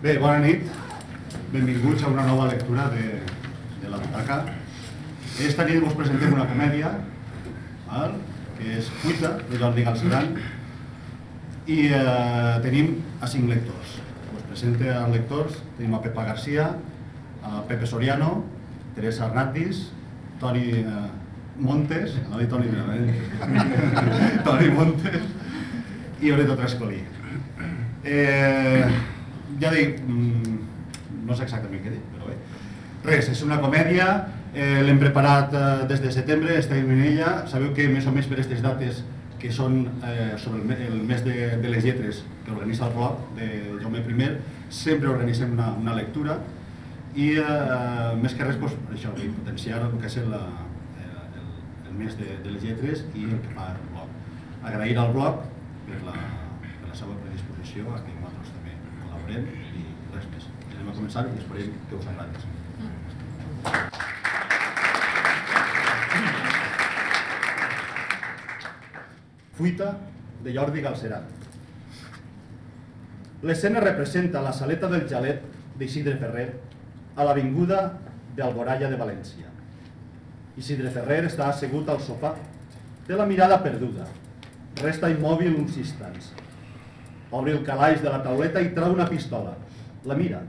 Bé, bona nit. Benvinguts a una nova lectura de, de la butaca. Esta nit us presentem una comèdia, val? que és Cuita, de Jordi Galceran, i eh, tenim a cinc lectors. Us presente als lectors, tenim a Pepa Garcia, a Pepe Soriano, Teresa Arnatis, Toni eh, Montes, no dic Toni, eh? Toni Montes i Oreto Trascolí. Eh, ja dic, mm, no sé exactament què dir, però bé. Res, és una comèdia, eh, l'hem preparat eh, des de setembre, estem en ella, sabeu que més o més per aquestes dates que són eh, sobre el, el mes de, de les lletres que organitza el blog de Jaume I, sempre organitzem una, una lectura i eh, més que res doncs, això, potenciar el que és el, eh, el, mes de, de les lletres i el que fa el blog. Agrair al blog per la, per la seva predisposició a que col·laborem i res més. Anem a començar i esperem que us agradi. Fuita de Jordi Galceran. L'escena representa la saleta del xalet d'Isidre Ferrer a l'avinguda d'Alboraya de València. Isidre Ferrer està assegut al sofà, té la mirada perduda, resta immòbil uns instants. Obre el calaix de la tauleta i trau una pistola. La mira.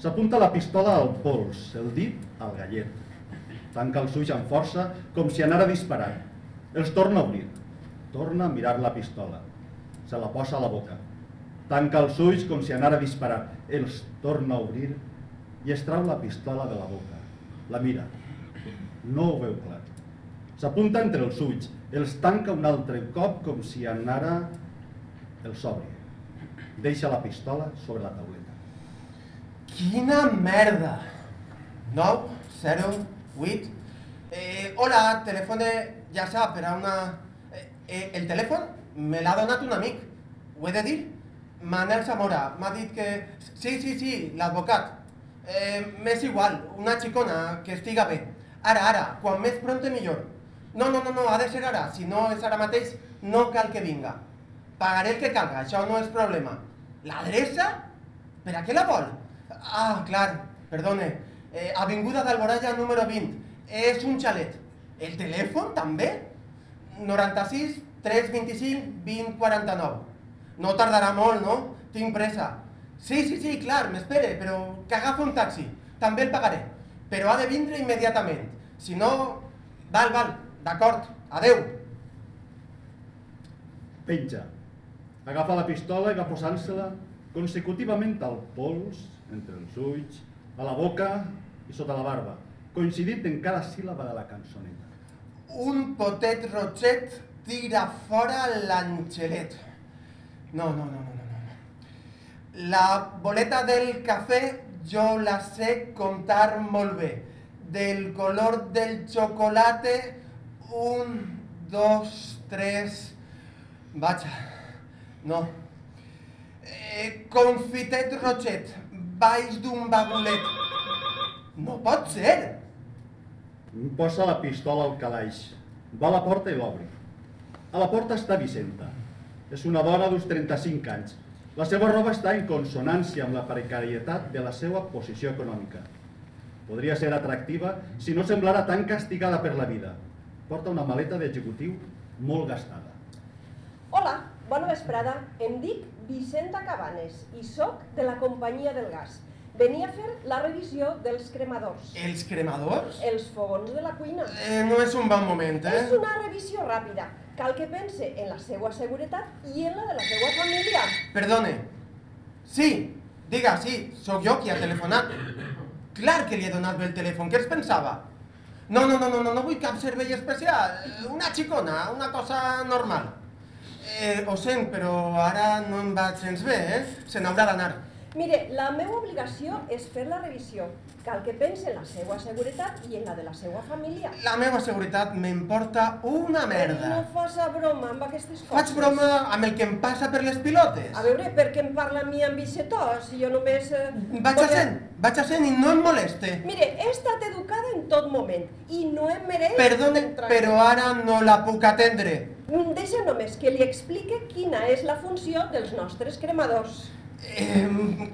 S'apunta la pistola al pols, el dit al gallet. Tanca els ulls amb força, com si anara disparar. Els torna a obrir. Torna a mirar la pistola. Se la posa a la boca. Tanca els ulls com si anara a disparar. Els torna a obrir i es trau la pistola de la boca. La mira. No ho veu clar. S'apunta entre els ulls. Els tanca un altre cop com si anara... Els obre. Deixa la pistola sobre la tauleta. Quina merda! 9, 0, 8... Eh, hola, telèfon de... Ja sap, per una... Eh, eh, el telèfon me l'ha donat un amic. Ho he de dir? Manel Zamora m'ha dit que... Sí, sí, sí, l'advocat. Eh, M'és igual, una xicona, que estiga bé. Ara, ara, quan més pronte millor. No, no, no, no, ha de ser ara. Si no és ara mateix, no cal que vinga. Pagaré el que calga, això no és problema. L'adreça? Per a què la vol? Ah, clar, perdone. Eh, Avinguda d'Alboraya número 20. És un xalet. El telèfon també? 96 325 2049. No tardarà molt, no? Tinc pressa. Sí, sí, sí, clar, m'espere, però que agafa un taxi. També el pagaré. Però ha de vindre immediatament. Si no... Val, val, d'acord. Adeu. Penja. Agafa la pistola i va posant-se-la consecutivament al pols, entre els ulls, a la boca i sota la barba, coincidint en cada síl·laba de la cançoneta. Un potet rotxet tira fora l'angelet. No, no, no, no, no. La boleta del cafè jo la sé comptar molt bé. Del color del xocolate, un, dos, tres... Vaja, no. Eh, confitet rotxet, baix d'un bagulet. No pot ser! Posa la pistola al calaix, va a la porta i l'obre. A la porta està Vicenta. És una dona d'uns 35 anys. La seva roba està en consonància amb la precarietat de la seva posició econòmica. Podria ser atractiva si no semblara tan castigada per la vida. Porta una maleta d'executiu molt gastada. Hola, bona vesprada. Em dic Vicenta Cabanes i sóc de la companyia del gas. Venia a fer la revisió dels cremadors, Els cremadors? els fogons de la cuina. Eh, no és un bon moment, eh? És una revisió ràpida. Cal que pense en la seva seguretat i en la de la seva família. Perdone. Sí, diga, sí, sóc jo qui ha telefonat. Clar que li he donat bé el telèfon, què es pensava? No, no, no, no, no, no vull cap servei especial. Una xicona, una cosa normal. Eh, ho sent, però ara no em va gens bé, eh? Se n'haurà d'anar. Mire, la meva obligació és fer la revisió. Cal que pense en la seva seguretat i en la de la seva família. La meva seguretat m'importa una No merda. faça broma amb aquestes coses. Faig broma amb el que em passa per les pilotes. A veure, per què em parla a mi amb Vicetó, si jo només... Eh, Vaig a sent, vaig a sent i no em moleste. Mire, he estat educada en tot moment i no em mereix... Perdone, però ara no la puc atendre. Mm, Deixa només que li explique quina és la funció dels nostres cremadors. Eh,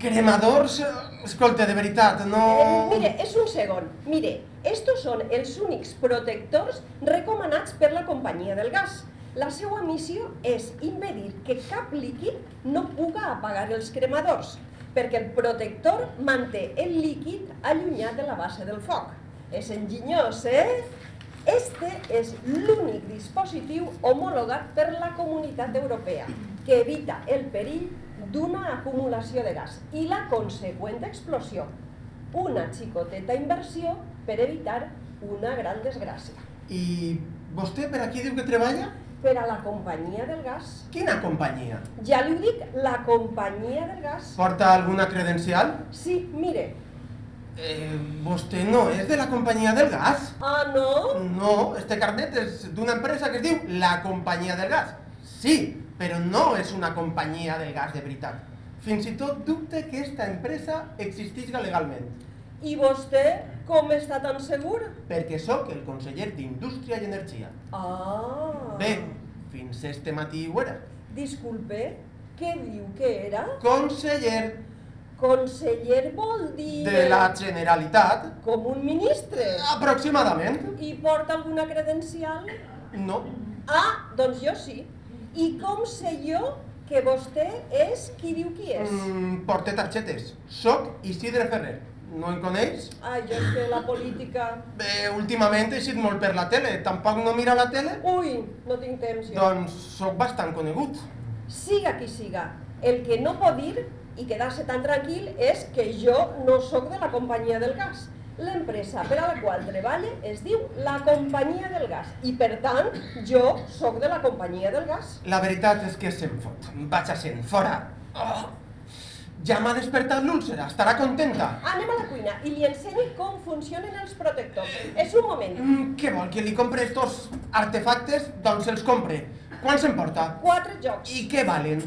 cremadors... Escolta, de veritat, no... Eh, mire, és un segon. Mire, estos són els únics protectors recomanats per la companyia del gas. La seva missió és impedir que cap líquid no puga apagar els cremadors, perquè el protector manté el líquid allunyat de la base del foc. És enginyós, eh? Este és l'únic dispositiu homologat per la Comunitat Europea que evita el perill d'una acumulació de gas i la conseqüent explosió. Una xicoteta inversió per evitar una gran desgràcia. I vostè per aquí diu que treballa? Per a la companyia del gas. Quina companyia? Ja li ho dic, la companyia del gas. Porta alguna credencial? Sí, mire. Eh, vostè no és de la companyia del gas? Ah, no? No, este carnet és d'una empresa que es diu la companyia del gas. Sí, però no és una companyia del gas de veritat. Fins i tot dubte que esta empresa existisca legalment, I vostè com està tan segur? perquè sóc el conseller d'Indústria i Energia. Ah. Bé, fins este matí ho era. Disculpe, què diu que era? Conseller Conseller vol dir... de la Generalitat, Com un ministre. aproximadament. I porta alguna credencial? No, Ah, doncs jo sí. I com sé jo que vostè és qui diu qui és? mm, porte targetes. Soc Isidre Ferrer. No em coneix? Ah, jo és que la política... Bé, últimament he eixit molt per la tele. Tampoc no mira la tele? Ui, no tinc temps jo. Doncs sóc bastant conegut. Siga qui siga, el que no pot dir i quedar-se tan tranquil és que jo no sóc de la companyia del gas. L'empresa per a la qual treballe es diu la companyia del gas i per tant jo sóc de la companyia del gas. La veritat és que se'n fot. Vaig a sent fora. Oh, ja m'ha despertat l'úlcera. Estarà contenta. Anem a la cuina i li ensenyo com funcionen els protectors. És un moment. Mm, què vol, que li compre estos artefactes? Doncs els compre. Quant se'n porta? Quatre jocs. I què valen?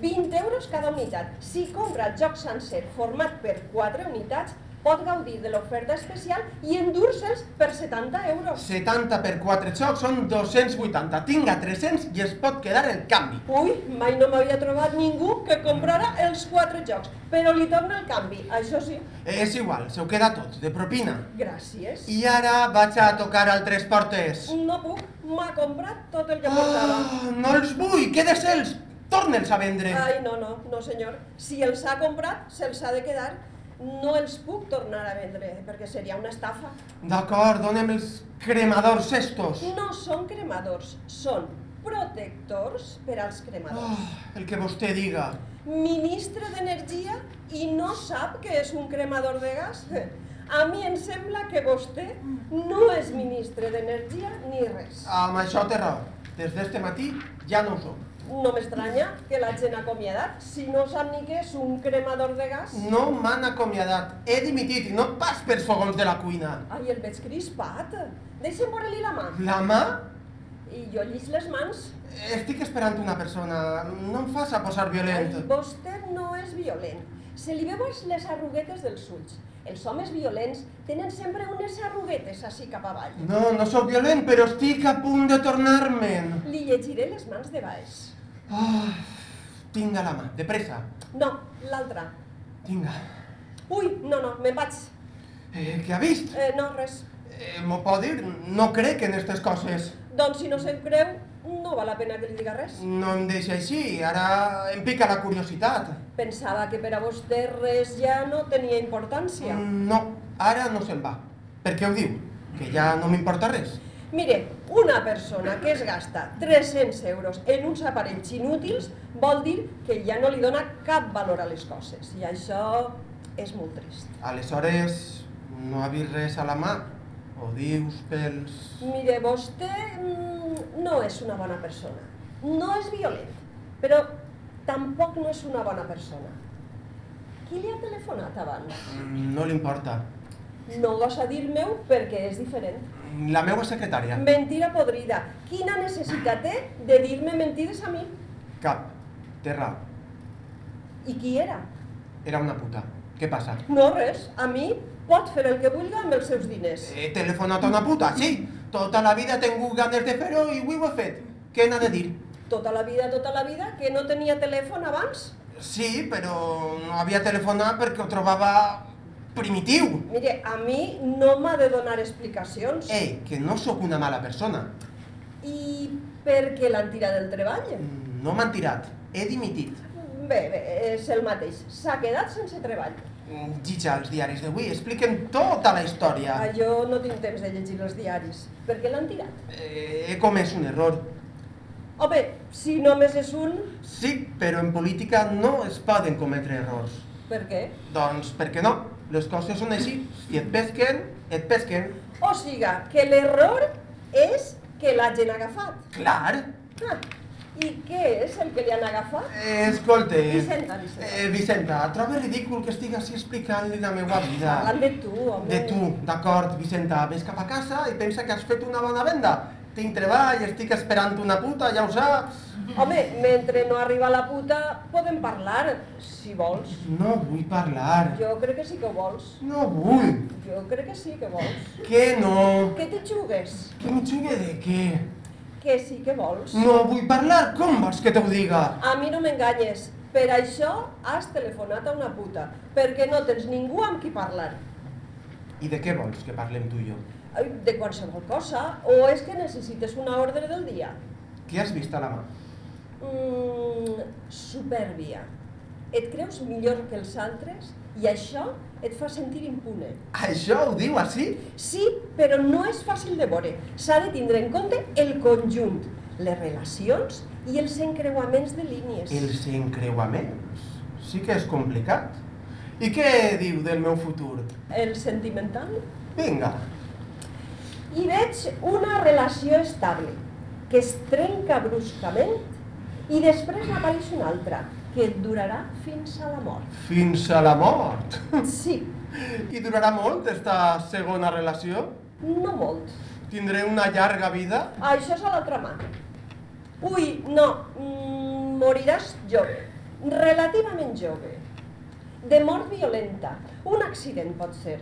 20 euros cada unitat. Si compra el joc sencer format per 4 unitats, pot gaudir de l'oferta especial i endur-se'ls per 70 euros. 70 per 4 xocs són 280. Tinga 300 i es pot quedar el canvi. Ui, mai no m'havia trobat ningú que comprara els 4 jocs, però li torna el canvi, això sí. És igual, se ho queda tot, de propina. Gràcies. I ara vaig a tocar altres portes. No puc, m'ha comprat tot el que portava. Oh, no els vull, quedes-se'ls. Torna'ls a vendre. Ai, no, no, no senyor. Si els ha comprat, se'ls ha de quedar. No els puc tornar a vendre, perquè seria una estafa. D'acord, dona'm els cremadors estos. No són cremadors, són protectors per als cremadors. Oh, el que vostè diga. Ministre d'Energia i no sap què és un cremador de gas? A mi em sembla que vostè no és ministre d'Energia ni res. Amb això té raó. Des d'este matí ja no ho soc. No m'estranya que l'hagin acomiadat. Si no sap ni què és un cremador de gas... No m'han acomiadat. He dimitit i no pas pels fogons de la cuina. Ai, el veig crispat. Deixa'm veure-li la mà. La mà? I jo llis les mans. Estic esperant una persona. No em fas a posar Ai, violent. vostè no és violent. Se li veuen les arruguetes dels ulls. Els homes violents tenen sempre unes arruguetes així cap avall. No, no sóc violent, però estic a punt de tornar-me'n. Li llegiré les mans de baix. Oh, tinga la mà, de pressa. No, l'altra. Tinga. Ui, no, no, me'n vaig. Eh, què ha vist? Eh, no, res. Eh, M'ho pot dir? No crec en aquestes coses. Doncs si no se'n creu, no val la pena que li diga res. No em deixa així, ara em pica la curiositat. Pensava que per a vostè res ja no tenia importància. Mm, No, ara no se'n va. Per què ho diu? Que ja no m'importa res. Mire, una persona que es gasta 300 euros en uns aparells inútils vol dir que ja no li dona cap valor a les coses. I això és molt trist. Aleshores, no ha vist res a la mà? Ho dius pels... Mire, vostè mm, no és una bona persona. No és violent, però tampoc no és una bona persona. Qui li ha telefonat abans? Mm, No li importa. No gosa dir-me-ho perquè és diferent. La meva secretària. Mentira podrida. Quina necessitat té de dir-me mentides a mi? Cap. Té raó. I qui era? Era una puta. Què passa? No res. A mi pot fer el que vulgui amb els seus diners. He telefonat a una puta, sí. Tota la vida he tingut ganes de fer-ho i avui ho he fet. Què n'ha de dir? Tota la vida, tota la vida, que no tenia telèfon abans? Sí, però no havia telefonat perquè ho trobava primitiu. Mire, a mi no m'ha de donar explicacions. Ei, que no sóc una mala persona. I per què l'han tirat del treball? No m'han tirat, he dimitit. Bé, bé, és el mateix. S'ha quedat sense treball. Llitja els diaris d'avui, expliquen tota la història. Ah, jo no tinc temps de llegir els diaris. Per què l'han tirat? Eh, he comès un error. Home, si només és un, Sí, però en política no es poden cometre errors. per què? Doncs perquè no, les coses són així. Si et pesquen, et pesquen. O siga, que l'error és que l'hagin agafat. Clar. Ah, I què és el que li han agafat? Eh, escolta... Vicenta, Vicenta. Eh, Vicenta, trobo ridícul que estigui així explicant-li la meva vida. Parlant de tu, home. De tu, d'acord, Vicenta, vés cap a casa i pensa que has fet una bona venda. Tinc treball, estic esperant una puta, ja ho saps. Home, mentre no arriba la puta, podem parlar, si vols. No vull parlar. Jo crec que sí que vols. No vull. Jo crec que sí que vols. Que no. Que te jugues? Que m'hi jugue de què? Que sí que vols. No vull parlar, com vols que t'ho diga? A mi no m'enganyes. Per això has telefonat a una puta, perquè no tens ningú amb qui parlar. I de què vols que parlem tu i jo? De qualsevol cosa, o és que necessites una ordre del dia? Què has vist a la mà? Mm, supèrbia. Et creus millor que els altres i això et fa sentir impune. Això ho diu així? Sí, però no és fàcil de veure. S'ha de tindre en compte el conjunt, les relacions i els encreuaments de línies. Els encreuaments. Sí que és complicat. I què diu del meu futur? El sentimental? Vinga. I veig una relació estable, que es trenca bruscament i després n'apareix una altra, que durarà fins a la mort. Fins a la mort. Sí, I durarà molt, esta segona relació? no molt. Tindré una llarga vida? Això és a l'altra mà. Ui, no, mm, moriràs jove, relativament jove, de mort violenta, un accident pot ser.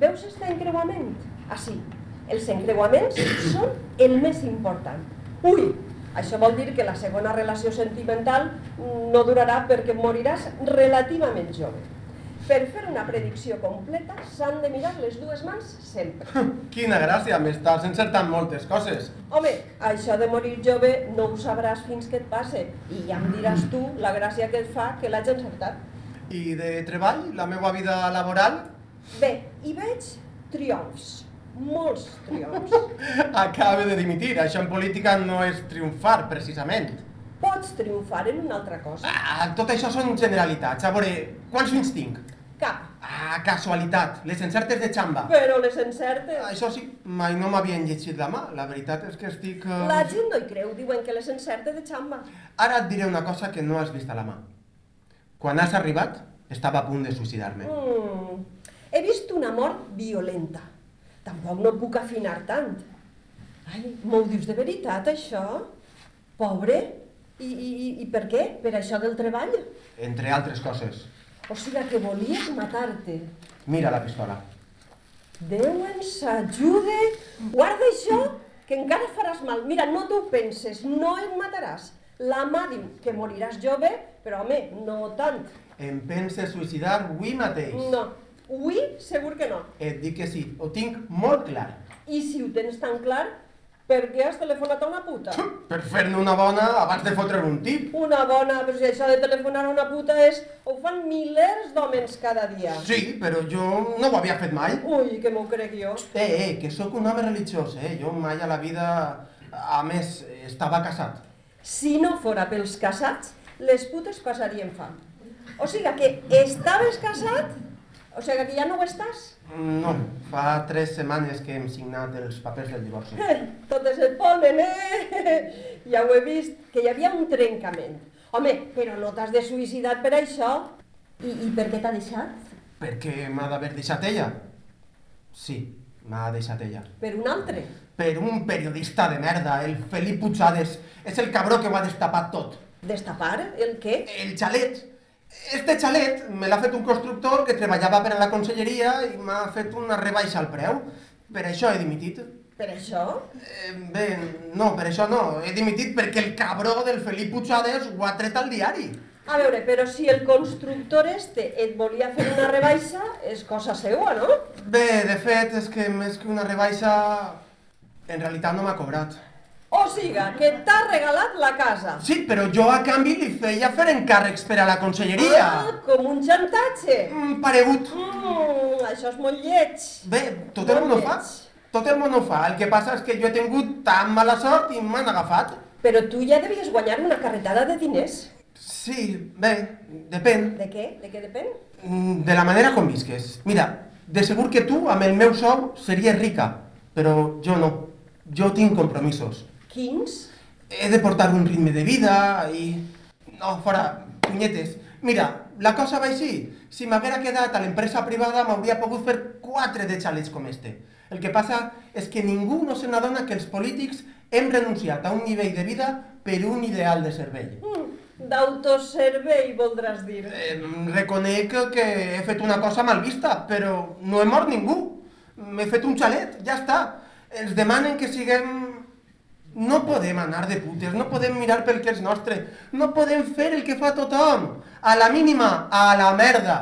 Veus este encreuament? Ah, sí, els encreuaments són el més important. Ui, això vol dir que la segona relació sentimental no durarà perquè moriràs relativament jove. Per fer una predicció completa s'han de mirar les dues mans sempre. Quina gràcia, m'estàs encertant moltes coses. Home, això de morir jove no ho sabràs fins que et passe i ja em diràs tu la gràcia que et fa que l'hagi encertat. I de treball, la meva vida laboral? Bé, hi veig triomfs, molts triomfs. Acaba de dimitir. Això en política no és triomfar, precisament. Pots triomfar en una altra cosa. Ah, tot això són generalitats. A veure, quants fills tinc? Cap, Ah, casualitat. Les encertes de xamba. però les encertes. Això sí, mai no m'havien llegit la mà. La veritat és que estic... eh, La gent no hi creu, diuen que les encerte de xamba. Ara et diré una cosa que no has vist a la mà. Quan has arribat, estava a punt de suïcidar-me. Mm. He vist una mort violenta. Tampoc no puc afinar tant. Ai, m'ho dius de veritat, això? Pobre? I, i, i- per què? Per això del treball? Entre altres coses. O sigui que volies matar-te. Mira la pistola. Déu ens ajude! Guarda això, que encara faràs mal. Mira, no t'ho penses, no et mataràs. La mà diu que moriràs jove, però home, no tant. Em penses suïcidar avui mateix. No, avui segur que no. Et dic que sí, ho tinc molt clar. I si ho tens tan clar, per què has telefonat a una puta? Per fer-ne una bona abans de fotre un tip. Una bona, però si això de telefonar a una puta és... Ho fan milers d'homes cada dia. Sí, però jo no ho havia fet mai. Ui, que m'ho crec jo. Eh, eh, que sóc un home religiós, eh? Jo mai a la vida... A més, estava casat. Si no fora pels casats, les putes passarien fam. O sigui que estaves casat, o sigui que ja no ho estàs. No, fa tres setmanes que hem signat els papers del divorci. Tot és el polen, eh? Ja ho he vist, que hi havia un trencament. Home, però no t'has de suïcidar per això. I, i per què t'ha deixat? Perquè m'ha d'haver deixat ella? Sí, m'ha deixat ella. Per un altre. Per un periodista de merda, el Felip Puigades. És el cabró que ho ha destapat tot. Destapar? El què? El xalet. Este xalet me l'ha fet un constructor que treballava per a la conselleria i m'ha fet una rebaixa al preu. Per això he dimitit. Per això? Eh, bé, no, per això no. He dimitit perquè el cabró del Felip Puigades ho ha tret al diari. A veure, però si el constructor este et volia fer una rebaixa, és cosa seua, no? Bé, de fet, és que més que una rebaixa, en realitat no m'ha cobrat. O siga, que t'ha regalat la casa. Sí, però jo a canvi li feia fer encàrrecs per a la conselleria. Ah, com un xantatge. Mm, paregut. Mm, això és molt lleig. Bé, tot el món ho fa. Tot el món ho fa. El que passa és que jo he tingut tan mala sort i m'han agafat. Però tu ja devies guanyar una carretada de diners. Sí, bé, depèn. De què? De què depèn? Mm, De la manera com visques. Mira, de segur que tu, amb el meu sou, series rica, però jo no. Jo tinc compromisos. Quins? He de portar un ritme de vida i... No, fora, punyetes. Mira, la cosa va així. Si m'haguera quedat a l'empresa privada m'hauria pogut fer quatre de xalets com este. El que passa és que ningú no se n'adona que els polítics hem renunciat a un nivell de vida per un ideal de servei. Mm, D'autoservei, voldràs dir. Eh, reconec que he fet una cosa mal vista, però no he mort ningú. M'he fet un xalet, ja està. Ens demanen que siguem... No podem anar de putes, no podem mirar pel que és nostre, no podem fer el que fa tothom. A la mínima, a la merda.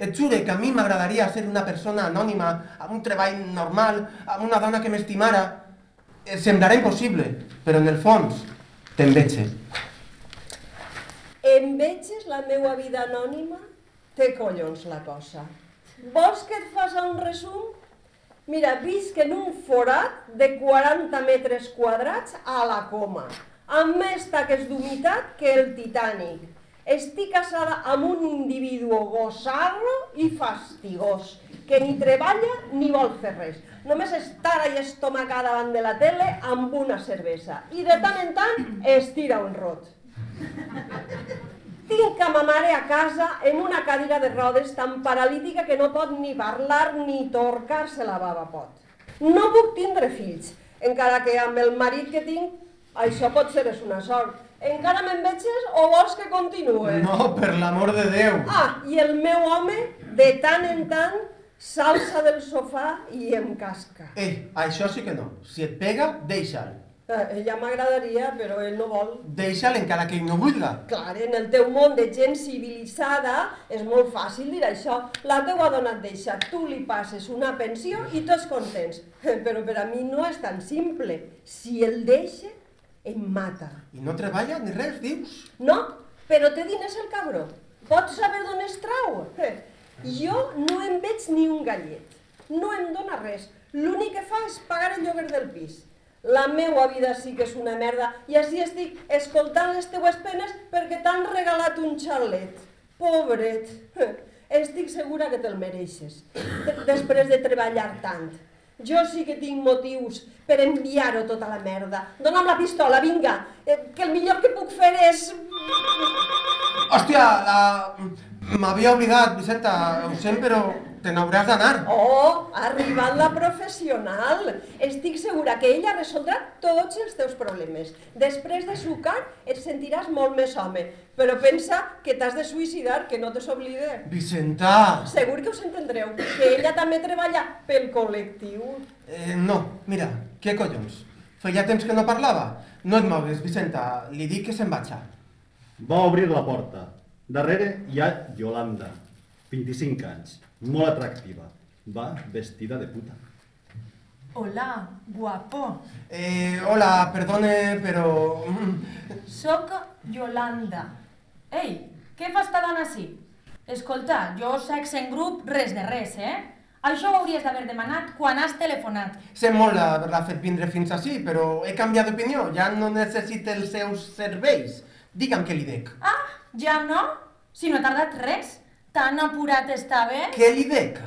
Et jure que a mi m'agradaria ser una persona anònima, amb un treball normal, amb una dona que m'estimara. Eh, Semblarà impossible, però en el fons t'enveig. Em veges la meua vida anònima? Té collons la cosa. Vols que et faça un resum? Mira, visc en un forat de 40 metres quadrats a la coma, amb més taques d'humitat que el Titanic. Estic casada amb un individu gosarro i fastigós, que ni treballa ni vol fer res. Només estar i estomacar davant de la tele amb una cervesa. I de tant en tant estira un rot. Tinc a ma mare a casa en una cadira de rodes tan paralítica que no pot ni parlar ni torcar-se la bava pot. No puc tindre fills, encara que amb el marit que tinc, això pot ser és una sort. Encara me'n veges o vols que continue? No, per l'amor de Déu. Ah, i el meu home, de tant en tant, s'alça del sofà i em casca. Ei, això sí que no. Si et pega, deixa'l. Eh, ja m'agradaria, però ell no vol. Deixa'l encara que ell no vulga. Clar, en el teu món de gent civilitzada és molt fàcil dir això. La teua dona et deixa, tu li passes una pensió i tots contents. Però per a mi no és tan simple. Si el deixa, em mata. I no treballa ni res, dius? No, però té diners el cabró. Pots saber d'on es trau? Eh, Jo no em veig ni un gallet. No em dóna res. L'únic que fa és pagar el lloguer del pis. La meua vida sí que és una merda i així estic escoltant les teues penes perquè t'han regalat un xalet. Pobret. Estic segura que te'l mereixes. de- Després de treballar tant. Jo sí que tinc motius per enviar-ho tota la merda. Dóna'm la pistola, vinga, eh, que el millor que puc fer és... Hòstia, la... M'havia oblidat, Vicenta, ho sent, però te n'hauràs d'anar. Oh, ha arribat la professional. Estic segura que ella resoldrà tots els teus problemes. Després de sucar et sentiràs molt més home, però pensa que t'has de suïcidar, que no te s'oblide. Vicenta! Segur que us entendreu, que ella també treballa pel col·lectiu. Eh, no, mira, què collons? Feia temps que no parlava. No et mogues, Vicenta, li dic que se'n vaig. Va obrir la porta. Darrere hi ha Yolanda, 25 anys, molt atractiva. Va vestida de puta. Hola, guapo. Eh, hola, perdone, però... mm, Soc Yolanda. Ei, què fas tallant així? Escolta, jo sex en grup, res de res, eh? Això ho hauries d'haver demanat quan has telefonat. Sé molt haver-la fet vindre fins ací, però he canviat d'opinió. Ja no necessita els seus serveis. Digue'm què li dec. Ah, ja no? Si no he tardat res. Tan apurat estava? Què li dec?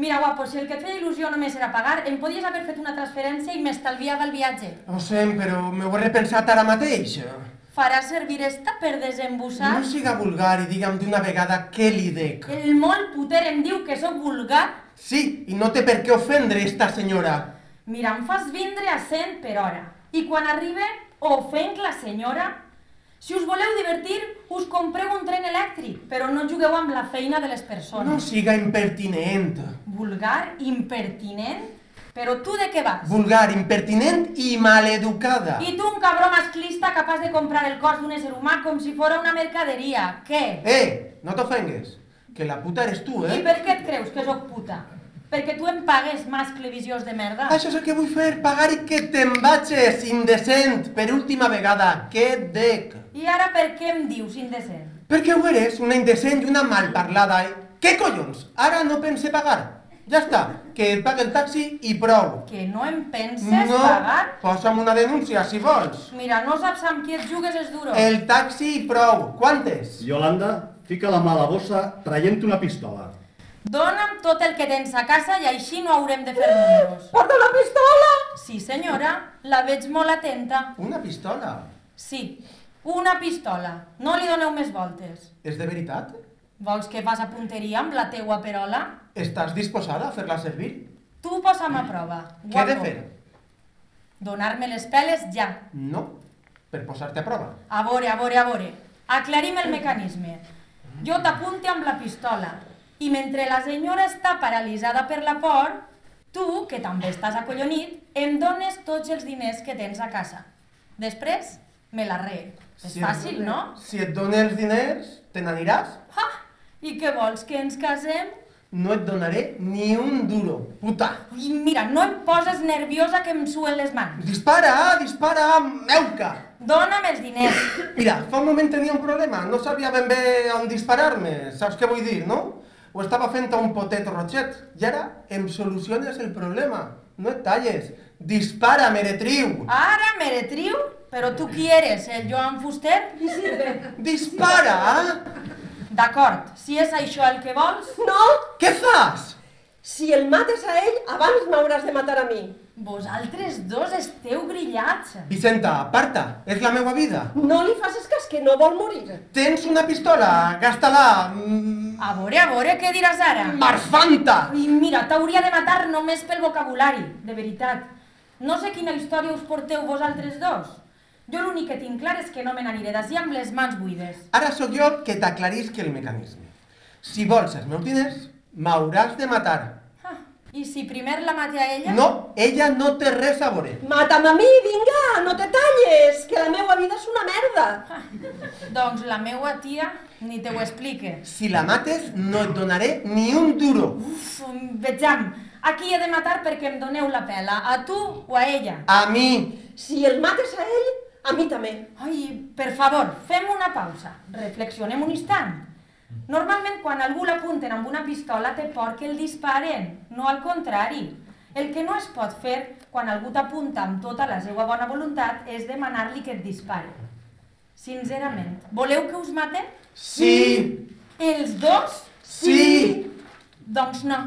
Mira, guapo, si el que et feia il·lusió només era pagar, em podies haver fet una transferència i m'estalviava el viatge. Ho sé, però m'ho he repensat ara mateix. Farà servir esta per desembussar? No siga vulgar i digue'm d'una vegada què li dec. El molt puter em diu que sóc vulgar? Sí, i no té per què ofendre esta senyora. Mira, em fas vindre a 100 per hora. I quan arribe, ofenc la senyora. Si us voleu divertir, us compreu un tren elèctric, però no jugueu amb la feina de les No persones. siga impertinent. Vulgar, impertinent... Però tu de què vas? Vulgar, impertinent i maleducada. I tu un cabró masclista capaç de comprar el cos d'un ésser humà com si fora una mercaderia. Què? Eh, no t'ofengues, que la puta eres tu, I eh? per què et creus que sóc puta? Perquè tu em pagues mascle visiós de merda? Això és el que vull fer, pagar i que te'n vagis, indecent, per última vegada, que dec. I ara per què em dius indecent? Perquè ho eres, una indecent i una malparlada. Eh? Què collons? Ara no pense pagar. Ja està, que et pague el taxi i prou. Que no em penses No, pagar? posa'm una denúncia, si vols. Mira, no saps amb qui et jugues és duro. El taxi i prou. Quantes? Yolanda fica la mà a la bossa traient una pistola. Dóna'm tot el que tens a casa i així no haurem de fer números. Porta una pistola! Sí, senyora, la veig molt atenta. Una pistola. Sí, una pistola. No li doneu més voltes. És de veritat? Vols que fas a punteria amb la teua perola? Estàs disposada a fer-la servir? Tu posa'm a prova. Què he de guapo. fer? Donar-me les peles ja. No, per posar-te a prova. A veure, a veure, a veure. Aclarim el mecanisme. Jo t'apunte amb la pistola i mentre la senyora està paralitzada per la por, tu, que també estàs acollonit, em dones tots els diners que tens a casa. Després, me la re. És Si et fàcil, no? Si et dono els diners, te n'aniràs? Ha! I què vols, que ens casem? No et donaré ni un duro, puta. I mira, no em poses nerviosa que em suen les mans. Dispara, dispara, meuca. Dona'm els diners. Mira, fa un moment tenia un problema, no sabia ben bé on disparar-me, saps què vull dir, no? Ho estava fent a un potet roget i ara em soluciones el problema. No et talles, dispara, meretriu. Ara, meretriu? Però tu qui eres, el Joan Fuster? Dispara! D'acord, si és això el que vols, No! Què fas? Si el mates a ell, abans m'hauràs de matar a mi. Vosaltres dos esteu grillats. Vicenta, aparta, és la meva vida. No li facis cas, que no vol morir. Tens una pistola, gasta-la. Mm, A veure, a veure, què diràs ara? Marfanta! I mira, t'hauria de matar només pel vocabulari, de veritat. No sé quina història us porteu vosaltres dos. Jo l'únic que tinc clar és que no me n'aniré d'ací amb les mans buides. Ara sóc jo que t'aclarisc el mecanisme. Si vols els meus diners, m'hauràs de matar. I si primer la mate a ella? No, ella no té res a veure. Mata'm a mi, vinga, no te talles, que la meva vida és una merda. Ah, doncs la meua tia ni te ho explique. Si la mates, no et donaré ni un duro. Uf, vejam, a qui he de matar perquè em doneu la pela? A tu o a ella? A mi. Si el mates a ell, a mi també. Ai, per favor, fem una pausa. Reflexionem un instant. Normalment, quan algú l'apunten amb una pistola, té por que el disparen, no al contrari. El que no es pot fer quan algú t'apunta amb tota la seva bona voluntat és demanar-li que et dispari. Sincerament, voleu que us mate? Sí. Els dos? Sí. Doncs no.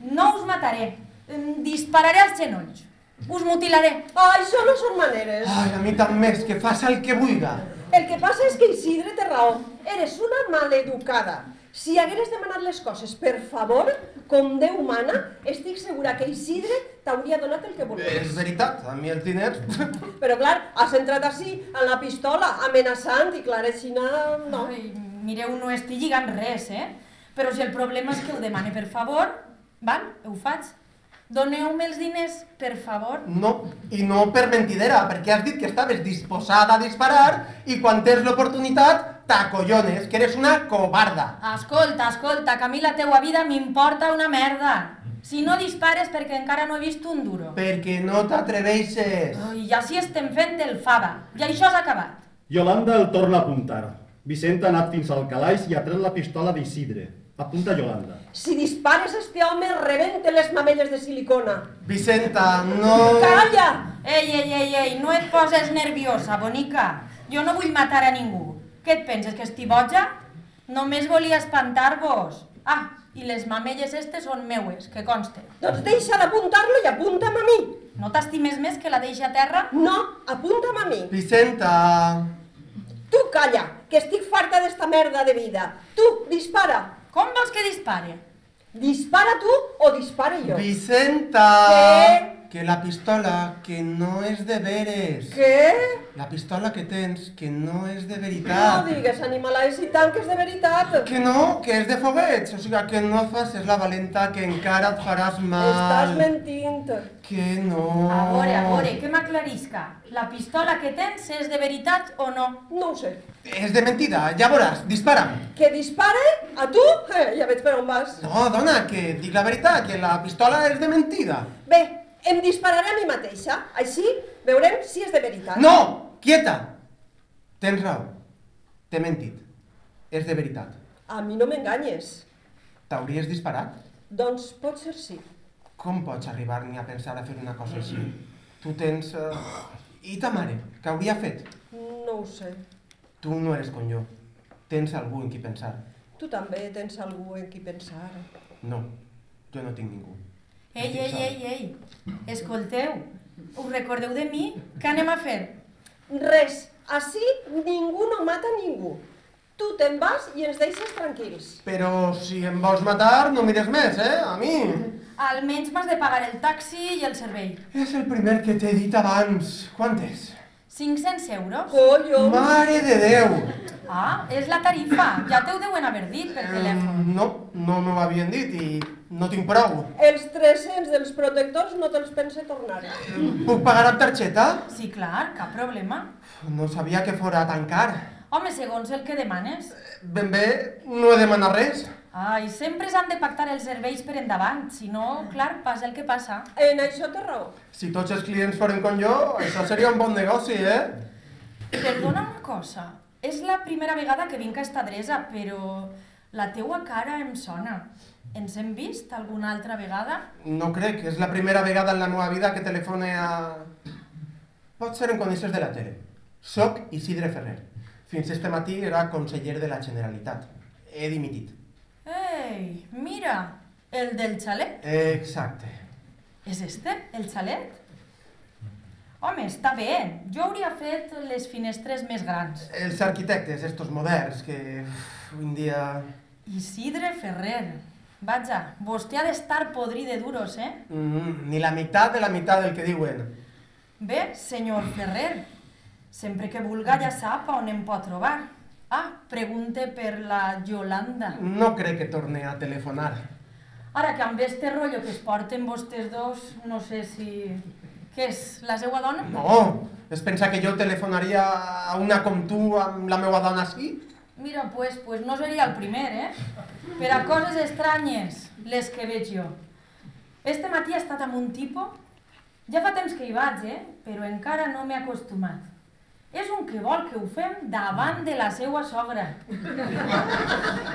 No us mataré. Em Dispararé als genolls. Us mutilaré. Això no són maneres. Ai, a mi també, és que fas el que vulga. El que passa és que Isidre té raó. Eres una maleducada. Si hagueres demanat les coses per favor, com Déu mana, estic segura que Isidre t'hauria donat el que És volies. veritat, a mi els diners... Però clar, has entrat així, amb la pistola, amenaçant, i clar, així no... no. Ai, mireu, no estic lligant res, eh? Però si el problema és que ho demane per favor, val, ho faig. Doneu-me els diners, per favor. No, i no per mentidera, perquè has dit que estaves disposada a disparar i quan tens l'oportunitat t'acollones, que eres una covarda. Escolta, escolta, que a mi la teua vida m'importa una merda. Si no dispares perquè encara no he vist un duro. Perquè no t'atreveixes. Ai, I així estem fent el fava. I això s'ha acabat. Yolanda el torna a apuntar. Vicent ha anat fins al calaix i ha tret la pistola d'Isidre. Apunta Yolanda. Si dispares a este home, rebente les mamelles de silicona. Vicenta, no... Calla! Ei, ei, ei, ei, no et poses nerviosa, bonica. Jo no vull matar a ningú. Què et penses, que estic boja? Només volia espantar-vos. Ah, i les mamelles estes són meues, que conste. Doncs deixa d'apuntar-lo i apunta'm a mi. No t'estimes més que la deixi a terra? No, apunta'm a mi. Vicenta... Tu calla, que estic farta d'esta merda de vida. Tu, dispara. Com vols que dispare? Dispara tu o dispare jo. Vicenta... Què? Que la pistola, que no és de veres. Què? La pistola que tens, que no és de No veritat. digues animalais i tant que és de veritat. Que no, que és de foguets. O sigui, que no facis la valenta, que encara et faràs mal. Estàs mentint. Que no. A veure, a veure, que m'aclarisca. La pistola que tens és de veritat o no? No ho sé. És de mentida, ja veuràs, dispara'm. Que dispare? A tu? Eh, ja veig per on vas. No, dona, que dic la veritat, que la pistola és de mentida. Bé, em dispararé a mi mateixa. Així veurem si és de veritat. No! Quieta! Tens raó. T'he mentit. És de veritat. A mi no m'enganyes. T'hauries disparat? Doncs pot ser sí. Com pots arribar ni a pensar a fer una cosa així? Tu tens... Uh... I ta mare? Què hauria fet? No ho sé. Tu no eres com jo. Tens algú en qui pensar. Tu també tens algú en qui pensar. No, jo no tinc ningú. Ei, ei, ei, ei, escolteu, us recordeu de mi? Què anem a fer? Res. Així ningú no mata ningú. Tu te'n vas i ens deixes tranquils. Però si em vols matar, no mires més, eh? A mi. Almenys m'has de pagar el taxi i el servei. És el primer que t'he dit abans. Quant és? 500 euros? Collons! Mare de Déu! Ah, és la tarifa. Ja t'ho deuen haver dit per telèfon. Em, no, no m'ho havien dit i no tinc prou. Els 300 dels protectors no te'ls pense tornar. Puc pagar amb targeta? Sí, clar, cap problema. No sabia que fora tan car. Home, segons el que demanes. Ben bé, no he demanat res. Ai, sempre s'han de pactar els serveis per endavant, si no, clar, passa el que passa. En això té raó. Si tots els clients foren com jo, això seria un bon negoci, eh? Perdona una cosa, és la primera vegada que vinc a esta adresa, però la teua cara em sona. Ens hem vist alguna altra vegada? No crec, és la primera vegada en la meva vida que telefone a... Pot ser en condicions de la tele. Soc Isidre Ferrer. Fins este matí era conseller de la Generalitat. He dimitit. Ei, mira, el del xalet. Exacte. És este, el xalet? Home, està bé. Jo hauria fet les finestres més grans. Els arquitectes, estos moderns, que uf, en dia... Isidre Ferrer. Vaja, vostè ha d'estar podrí de duros, eh? Mm, ni la meitat de la meitat del que diuen. Bé, senyor Ferrer, sempre que vulga ja sap on em pot trobar. Ah, pregunte per la Yolanda. No crec que torne a telefonar. Ara que amb este rotllo que es porten vostès dos, no sé si... Què és, la seua dona? No, es pensa que jo telefonaria a una com tu amb la meva dona així? Mira, pues, pues no seria el primer, eh? Per a coses estranyes, les que veig jo. Este matí ha estat amb un tipo... Ja fa temps que hi vaig, eh? Però encara no m'he acostumat. És un que vol que ho fem davant de la seua sogra.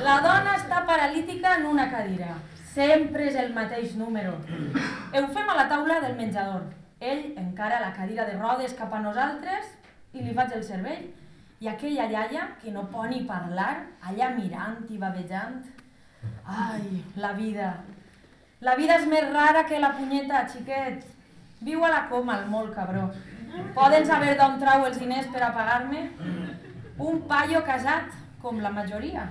La dona està paralítica en una cadira. Sempre és el mateix número. Ho fem a la taula del menjador. Ell encara la cadira de rodes cap a nosaltres i li faig el cervell. I aquella iaia, que no pot ni parlar, allà mirant i bavejant. Ai, la vida. La vida és més rara que la punyeta, xiquet. Viu a la coma, el molt cabró. Poden saber d'on trau els diners per a pagar-me? Un paio casat, com la majoria.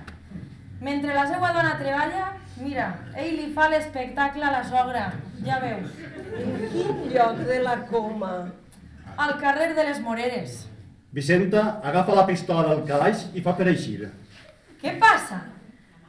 Mentre la seva dona treballa, mira, ell li fa l'espectacle a la sogra, ja veus. En quin lloc de la coma? Al carrer de les Moreres. Vicenta agafa la pistola del calaix i fa per eixir. Què passa?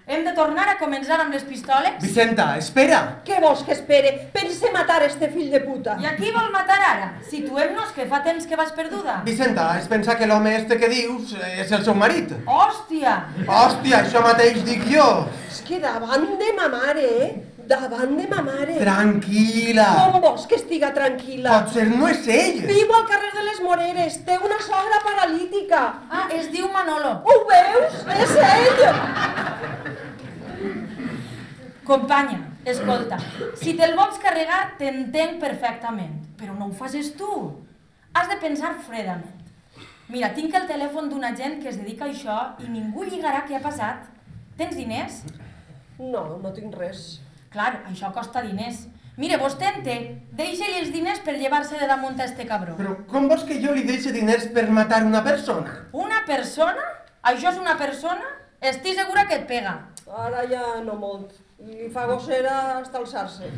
Hem de tornar a començar amb les pistoles? Vicenta, espera! Què vols que espere? Pense matar este fill de puta. I a qui vol matar ara? Situem-nos que fa temps que vas perduda. Vicenta, es pensa que l'home este que dius és el seu marit. Hòstia! Hòstia, això mateix dic jo! És que davant de ma mare, eh? Davant de ma mare. Tranquil·la! Com vols que estiga tranquil·la? Potser no és ell! Viu al carrer de les Moreres, té una sogra paralítica. Ah, es diu Manolo. Ho veus? És ell! Companya, escolta, si te'l vols carregar t'entenc perfectament, però no ho facis tu. Has de pensar fredament. Mira, tinc el telèfon d'un agent que es dedica a això i ningú lligarà què ha passat. Tens diners? No, no tinc res. Clar, això costa diners. Mire, vostè en té. Deixa-li els diners per llevar-se de damunt a este cabró. Però com vols que jo li deixi diners per matar una persona? Una persona? Això és una persona? Estic segura que et pega. Ara ja no molt. Li fa gossera hasta alçar-se.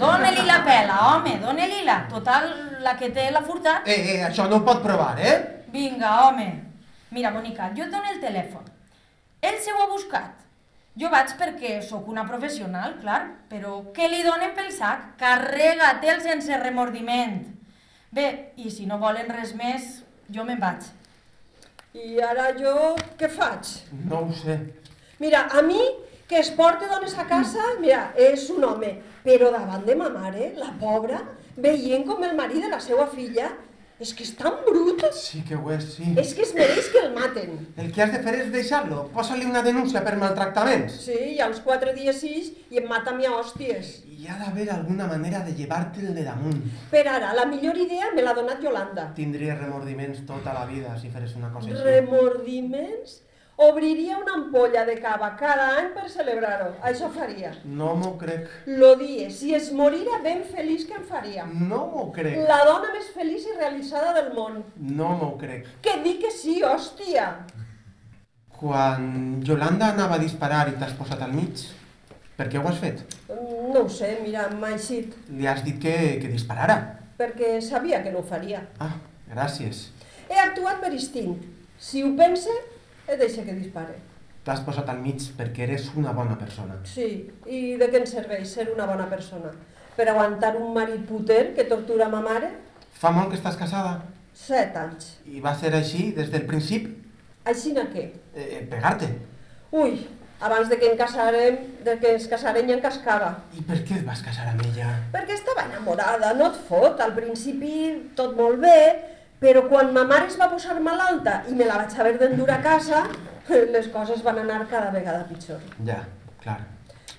Dóna-li la pela, home, dóna-li-la. Total, la que té l'ha furtat. Eh, eh, això no ho pot provar, eh? Vinga, home. Mira, Mònica, jo et dono el telèfon. Ell se ho ha buscat. Jo vaig perquè sóc una professional, clar, però què li donen pel sac? Carrega-te'l sense remordiment. Bé, i si no volen res més, jo me'n vaig. I ara jo què faig? No ho sé. Mira, a mi que es porta dones a casa, mira, és un home, però davant de ma mare, la pobra, veient com el marit de la seva filla, és que és tan brut, Sí que ho és, sí. és que es mereix que el maten. El que has de fer és deixar-lo. Posa-li una denúncia per maltractaments. Sí, i als quatre dies sis i em mata a mi a hòsties. Hi ha d'haver alguna manera de llevar-te'l de damunt. Per ara, la millor idea me l'ha donat Yolanda. Tindries remordiments tota la vida si feres una cosa així. Remordiments? Obriria una ampolla de cava cada any per celebrar-ho. Això faria. No m'ho crec. Lo die, si es morira ben feliç que em faria. No m'ho crec. La dona més feliç i realitzada del món. No m'ho crec. Que di que sí, hòstia! Quan Yolanda anava a disparar i t'has posat al mig, per què ho has fet? No ho sé, mira, m'ha eixit. Li has dit que, que disparara. Perquè sabia que no ho faria. Ah, gràcies. He actuat per instint. Si ho pense, he deixat que dispare. T'has posat al mig perquè eres una bona persona. Sí, i de què em serveix ser una bona persona? Per aguantar un marit puter que tortura ma mare? Fa molt que estàs casada Set anys. i va ser així des del principi, Així na què? eh, pegar-te. Ui, abans de que, en casarem, de que ens casarem ja em cascava. I per què et vas casar amb ella? Perquè estava enamorada, no et fot. Al principi tot molt bé, però quan ma mare es va posar malalta i me la vaig haver d'endur a casa, les coses van anar cada vegada pitjor. Ja, clar.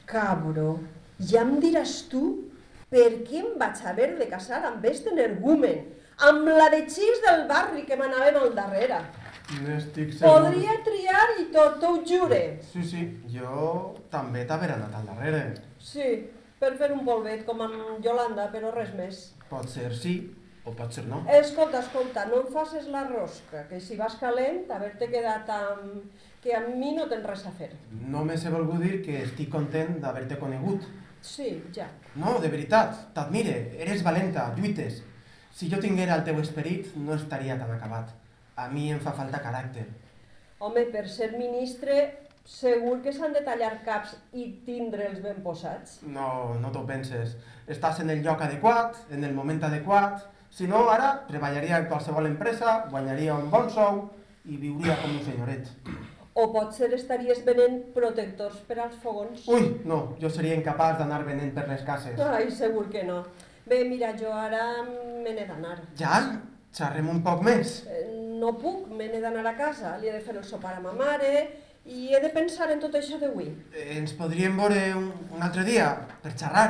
Cabro, ja em diràs tu per què em vaig haver de casar amb este energumen, amb la de xics del barri que m'anaven al darrere. N'estic segur. Podria triar i tot, t'ho jure. Sí, sí, jo també t'haver anat al darrere. Sí, per fer un polvet com amb Yolanda, però res més. Pot ser sí o pot ser no. Escolta, escolta, no em facis la rosca, que si vas calent, haver-te quedat amb... que amb mi no tens res a fer. Només he volgut dir que estic content d'haver-te conegut. Sí, ja. No, de veritat, t'admire, eres valenta, lluites. Si jo tinguera el teu esperit, no estaria tan acabat. A mi em fa falta caràcter. Home, per ser ministre, segur que s'han de tallar caps i tindre'ls ben posats. No, no t'ho penses. Estàs en el lloc adequat, en el moment adequat. Si no, ara treballaria en qualsevol empresa, guanyaria un bon sou i viuria com un senyoret. O potser estaries venent protectors per als fogons. Ui, no, jo seria incapaç d'anar venent per les cases. Ai, segur que no. Bé, mira, jo ara me n'he d'anar. Ja? Xerrem un poc més. Eh, No puc, me n'he d'anar a casa, li he de fer el sopar a ma mare i he de pensar en tot això d'avui. Eh, Ens podríem veure un, un altre dia, per xerrar.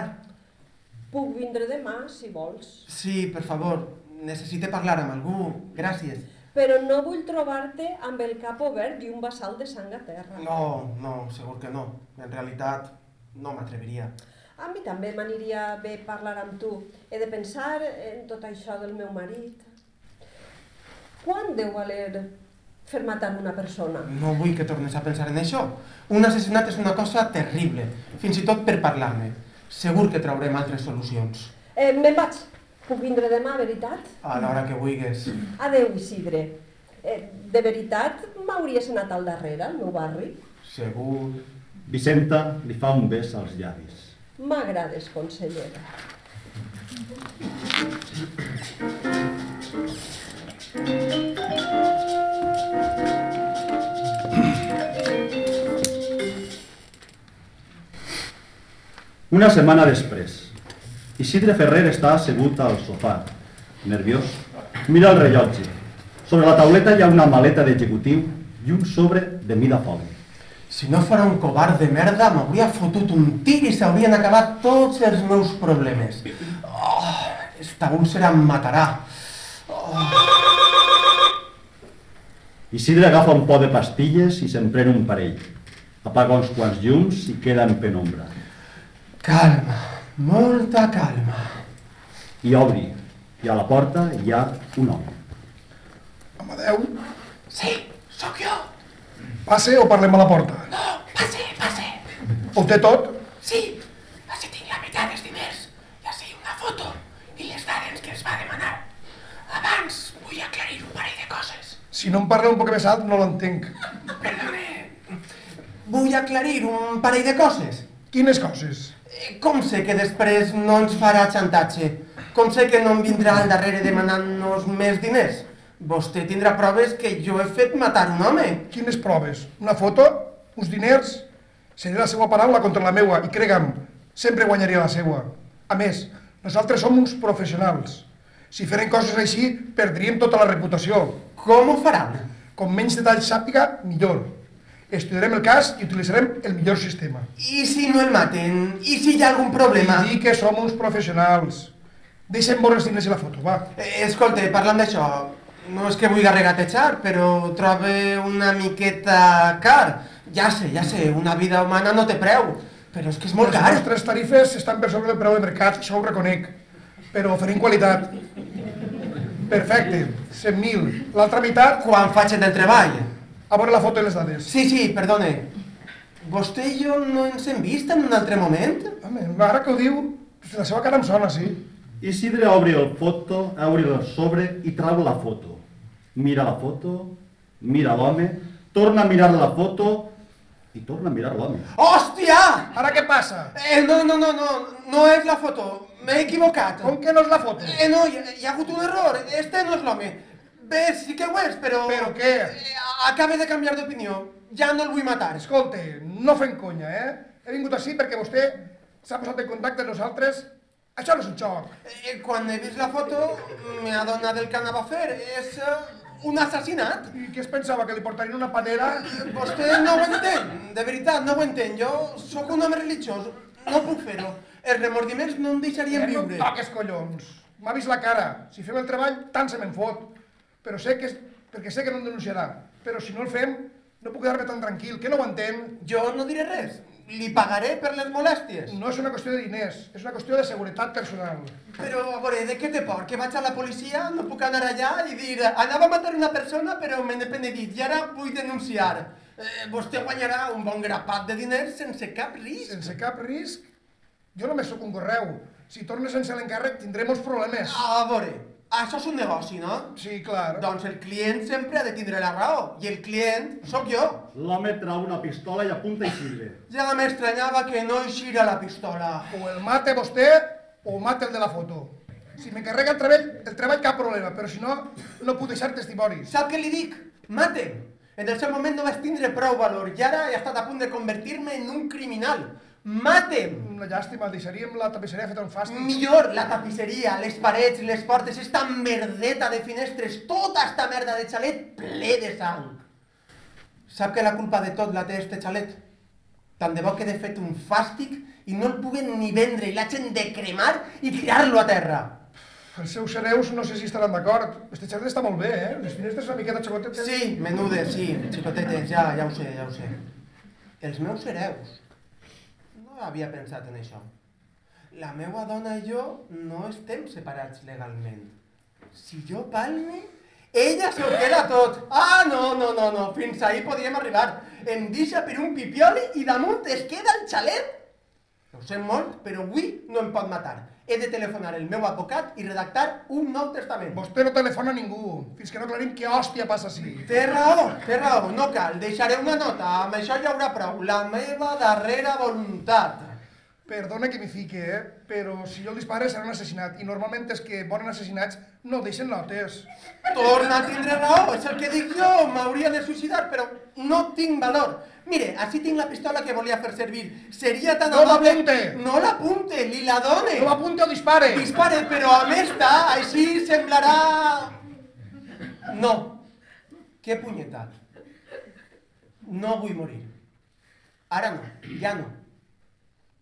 Puc vindre demà, si vols, Sí, per favor, necessite parlar amb algú. Gràcies. però no vull trobar-te amb el cap obert i un bassal de sang a terra. No, no, segur que no. En realitat, no m'atreviria. A mi també m'aniria bé parlar amb tu. He de pensar en tot això del meu marit. Quan deu valer fer matar una persona? No vull que tornes a pensar en això. Un assassinat és una cosa terrible, fins i tot per parlar-ne. Segur que traurem altres solucions. Eh, me'n vaig. Puc vindre demà, veritat? A l'hora que vulguis. Adeu, Isidre. Eh, de veritat m'hauries anat al darrere, al meu barri? Segur. Vicenta li fa un bes als llavis. M'agrades, consellera. Una setmana després, Isidre Ferrer està assegut al sofà, nerviós. Mira el rellotge. Sobre la tauleta hi ha una maleta d'executiu i un sobre de mida foli. Si no fora un covard de merda, m'hauria fotut un tir i s'haurien acabat tots els meus problemes. Oh, esta úlcera em matarà. Isidre agafa un pot de pastilles i se'n pren un parell. Apaga uns quants llums i queda en penombra. Calma, molta calma. I obri, i a la porta hi ha un home. Amadeu, Sí, sóc jo. passe o parlem a la porta? No, passe, passe. Ho té tot? Sí, així tinc la meitat dels diners. I així una foto i les dades que es va demanar. Abans vull aclarir un parell de coses. Si no em parla un poc més alt, no l'entenc. Perdone. Vull aclarir un parell de coses. Quines coses? Com sé que després no ens farà xantatge? Com sé que no em vindrà al darrere demanant-nos més diners? Vostè tindrà proves que jo he fet matar un home. Quines proves? Una foto? Uns diners? Seria la seva paraula contra la meua i crega'm, sempre guanyaria la seua. A més, nosaltres som uns professionals. Si feren coses així, perdríem tota la reputació. Com ho faran? Com menys detalls sàpiga, millor. Estudiarem el cas i utilitzarem el millor sistema. I si no el maten? I si hi ha algun problema? I dir que som uns professionals. Deixem veure els diners i la foto, va. Eh, Escolta, parlant d'això, no és que vulgui regatejar, però trobe una miqueta car. Ja sé, ja sé, una vida humana no té preu, però és que és molt les car. nostres tarifes estan per sobre del preu de mercat, això ho reconec. Però oferim qualitat. Perfecte, 100.000. L'altra meitat, Quan facin el treball. A veure la foto i les dades. Sí, sí, perdone. Vostè i jo no ens hem vist en un altre moment? Home, ara que ho diu, la seva cara em sona, sí. Isidre obre el foto, obre el sobre i trau la foto. Mira la foto, mira l'home, torna a mirar la foto i torna a mirar l'home. Hòstia! Ara què passa? Eh, no, no, no, no, no és la foto. M'he equivocat. Com que no és la foto? Eh, no, hi, ha- hi ha hagut un error. Este no és l'home. Bé, sí que ho és, però... Però què? Eh, acaba de canviar d'opinió. Ja no el vull matar. Escolte, no fem conya, eh? He vingut així perquè vostè s'ha posat en contacte amb nosaltres. Això no és un xoc. Eh, quan he vist la foto, m'he adonat del que anava a fer. És eh, un assassinat. I què es pensava, que li portarien una panera? Vostè no ho entén, de veritat, no ho entén. Jo sóc un home religiós, no puc fer-ho. Els remordiments no em deixarien Eh, no viure. toques, collons. M'ha vist la cara. Si fem el treball, tant se me'n fot. Però sé que és... perquè sé que no em denunciarà. Però si no el fem, no puc quedar-me tan tranquil. Que no ho entén? Jo no diré res. Li pagaré per les molèsties. No és una qüestió de diners, és una qüestió de seguretat personal. Però, a veure, de què té por? Que vaig a la policia, no puc anar allà i dir anava a matar una persona però me n'he penedit i ara vull denunciar. Eh, vostè guanyarà un bon grapat de diners sense cap risc. Sense cap risc, jo només sóc un correu. Si tornes sense l'encàrrec tindré molts problemes. A veure, això és un negoci, no? Sí, clar. Doncs el client sempre ha de tindre la raó, i el client sóc jo. L'home trau una pistola i apunta a Isidre. Ja m'estranyava que no eixira la pistola. O el mate vostè o mate el de la foto. Si m'encarrega el treball, el treball cap problema, però si no, no puc deixar testimonis. Sap què li dic? Matem. En el seu moment no vaig tindre prou valor i ara he estat a punt de convertir-me en un criminal. Matem. Una llàstima, deixaríem la tapisseria feta un fàstic. Millor la tapisseria, les parets, les portes, esta merdeta de finestres, tota esta merda de xalet ple de sang. Sap que la culpa de tot la té este xalet? Tant de bo que he fet un fàstic i no el puguen ni vendre i l'hagin de cremar i tirar-lo a terra. Els seus hereus no sé si estaran d'acord. Este xalet està molt bé, eh? Les finestres una miqueta xocotetes. Sí, menudes, sí, xicotetes, ja, ja ho sé, ja ho sé. Els meus hereus. Havia pensat en això. La meua dona i jo no estem separats legalment. Si jo palme, ella s'ho queda tot. Ah, no, no, no, no, fins ahir podíem arribar. Em deixa per un pipioli i damunt es queda el xalet. Ho sé molt, però avui no em pot matar. He de telefonar el meu advocat i redactar un nou testament. Vostè no telefona a ningú, fins que no aclarim què hòstia passa així. Té raó, té raó, no cal, deixaré una nota, amb això hi haurà prou. La meva darrera voluntat. Perdona que m'hi fique, eh? Però si jo el dispare serà un assassinat, i normalment és que moren assassinats no deixen notes. Torna a tindre raó, és el que dic jo, m'hauria de suïcidar, però no tinc valor. Mire, així tinc la pistola que volia fer servir. Seria tan No amable... l'apunte! No l'apunte, li la done! No m'apunte o dispare! Dispare, però amb esta, així semblarà... No. Que punyetat. No vull morir. Ara no, ja no.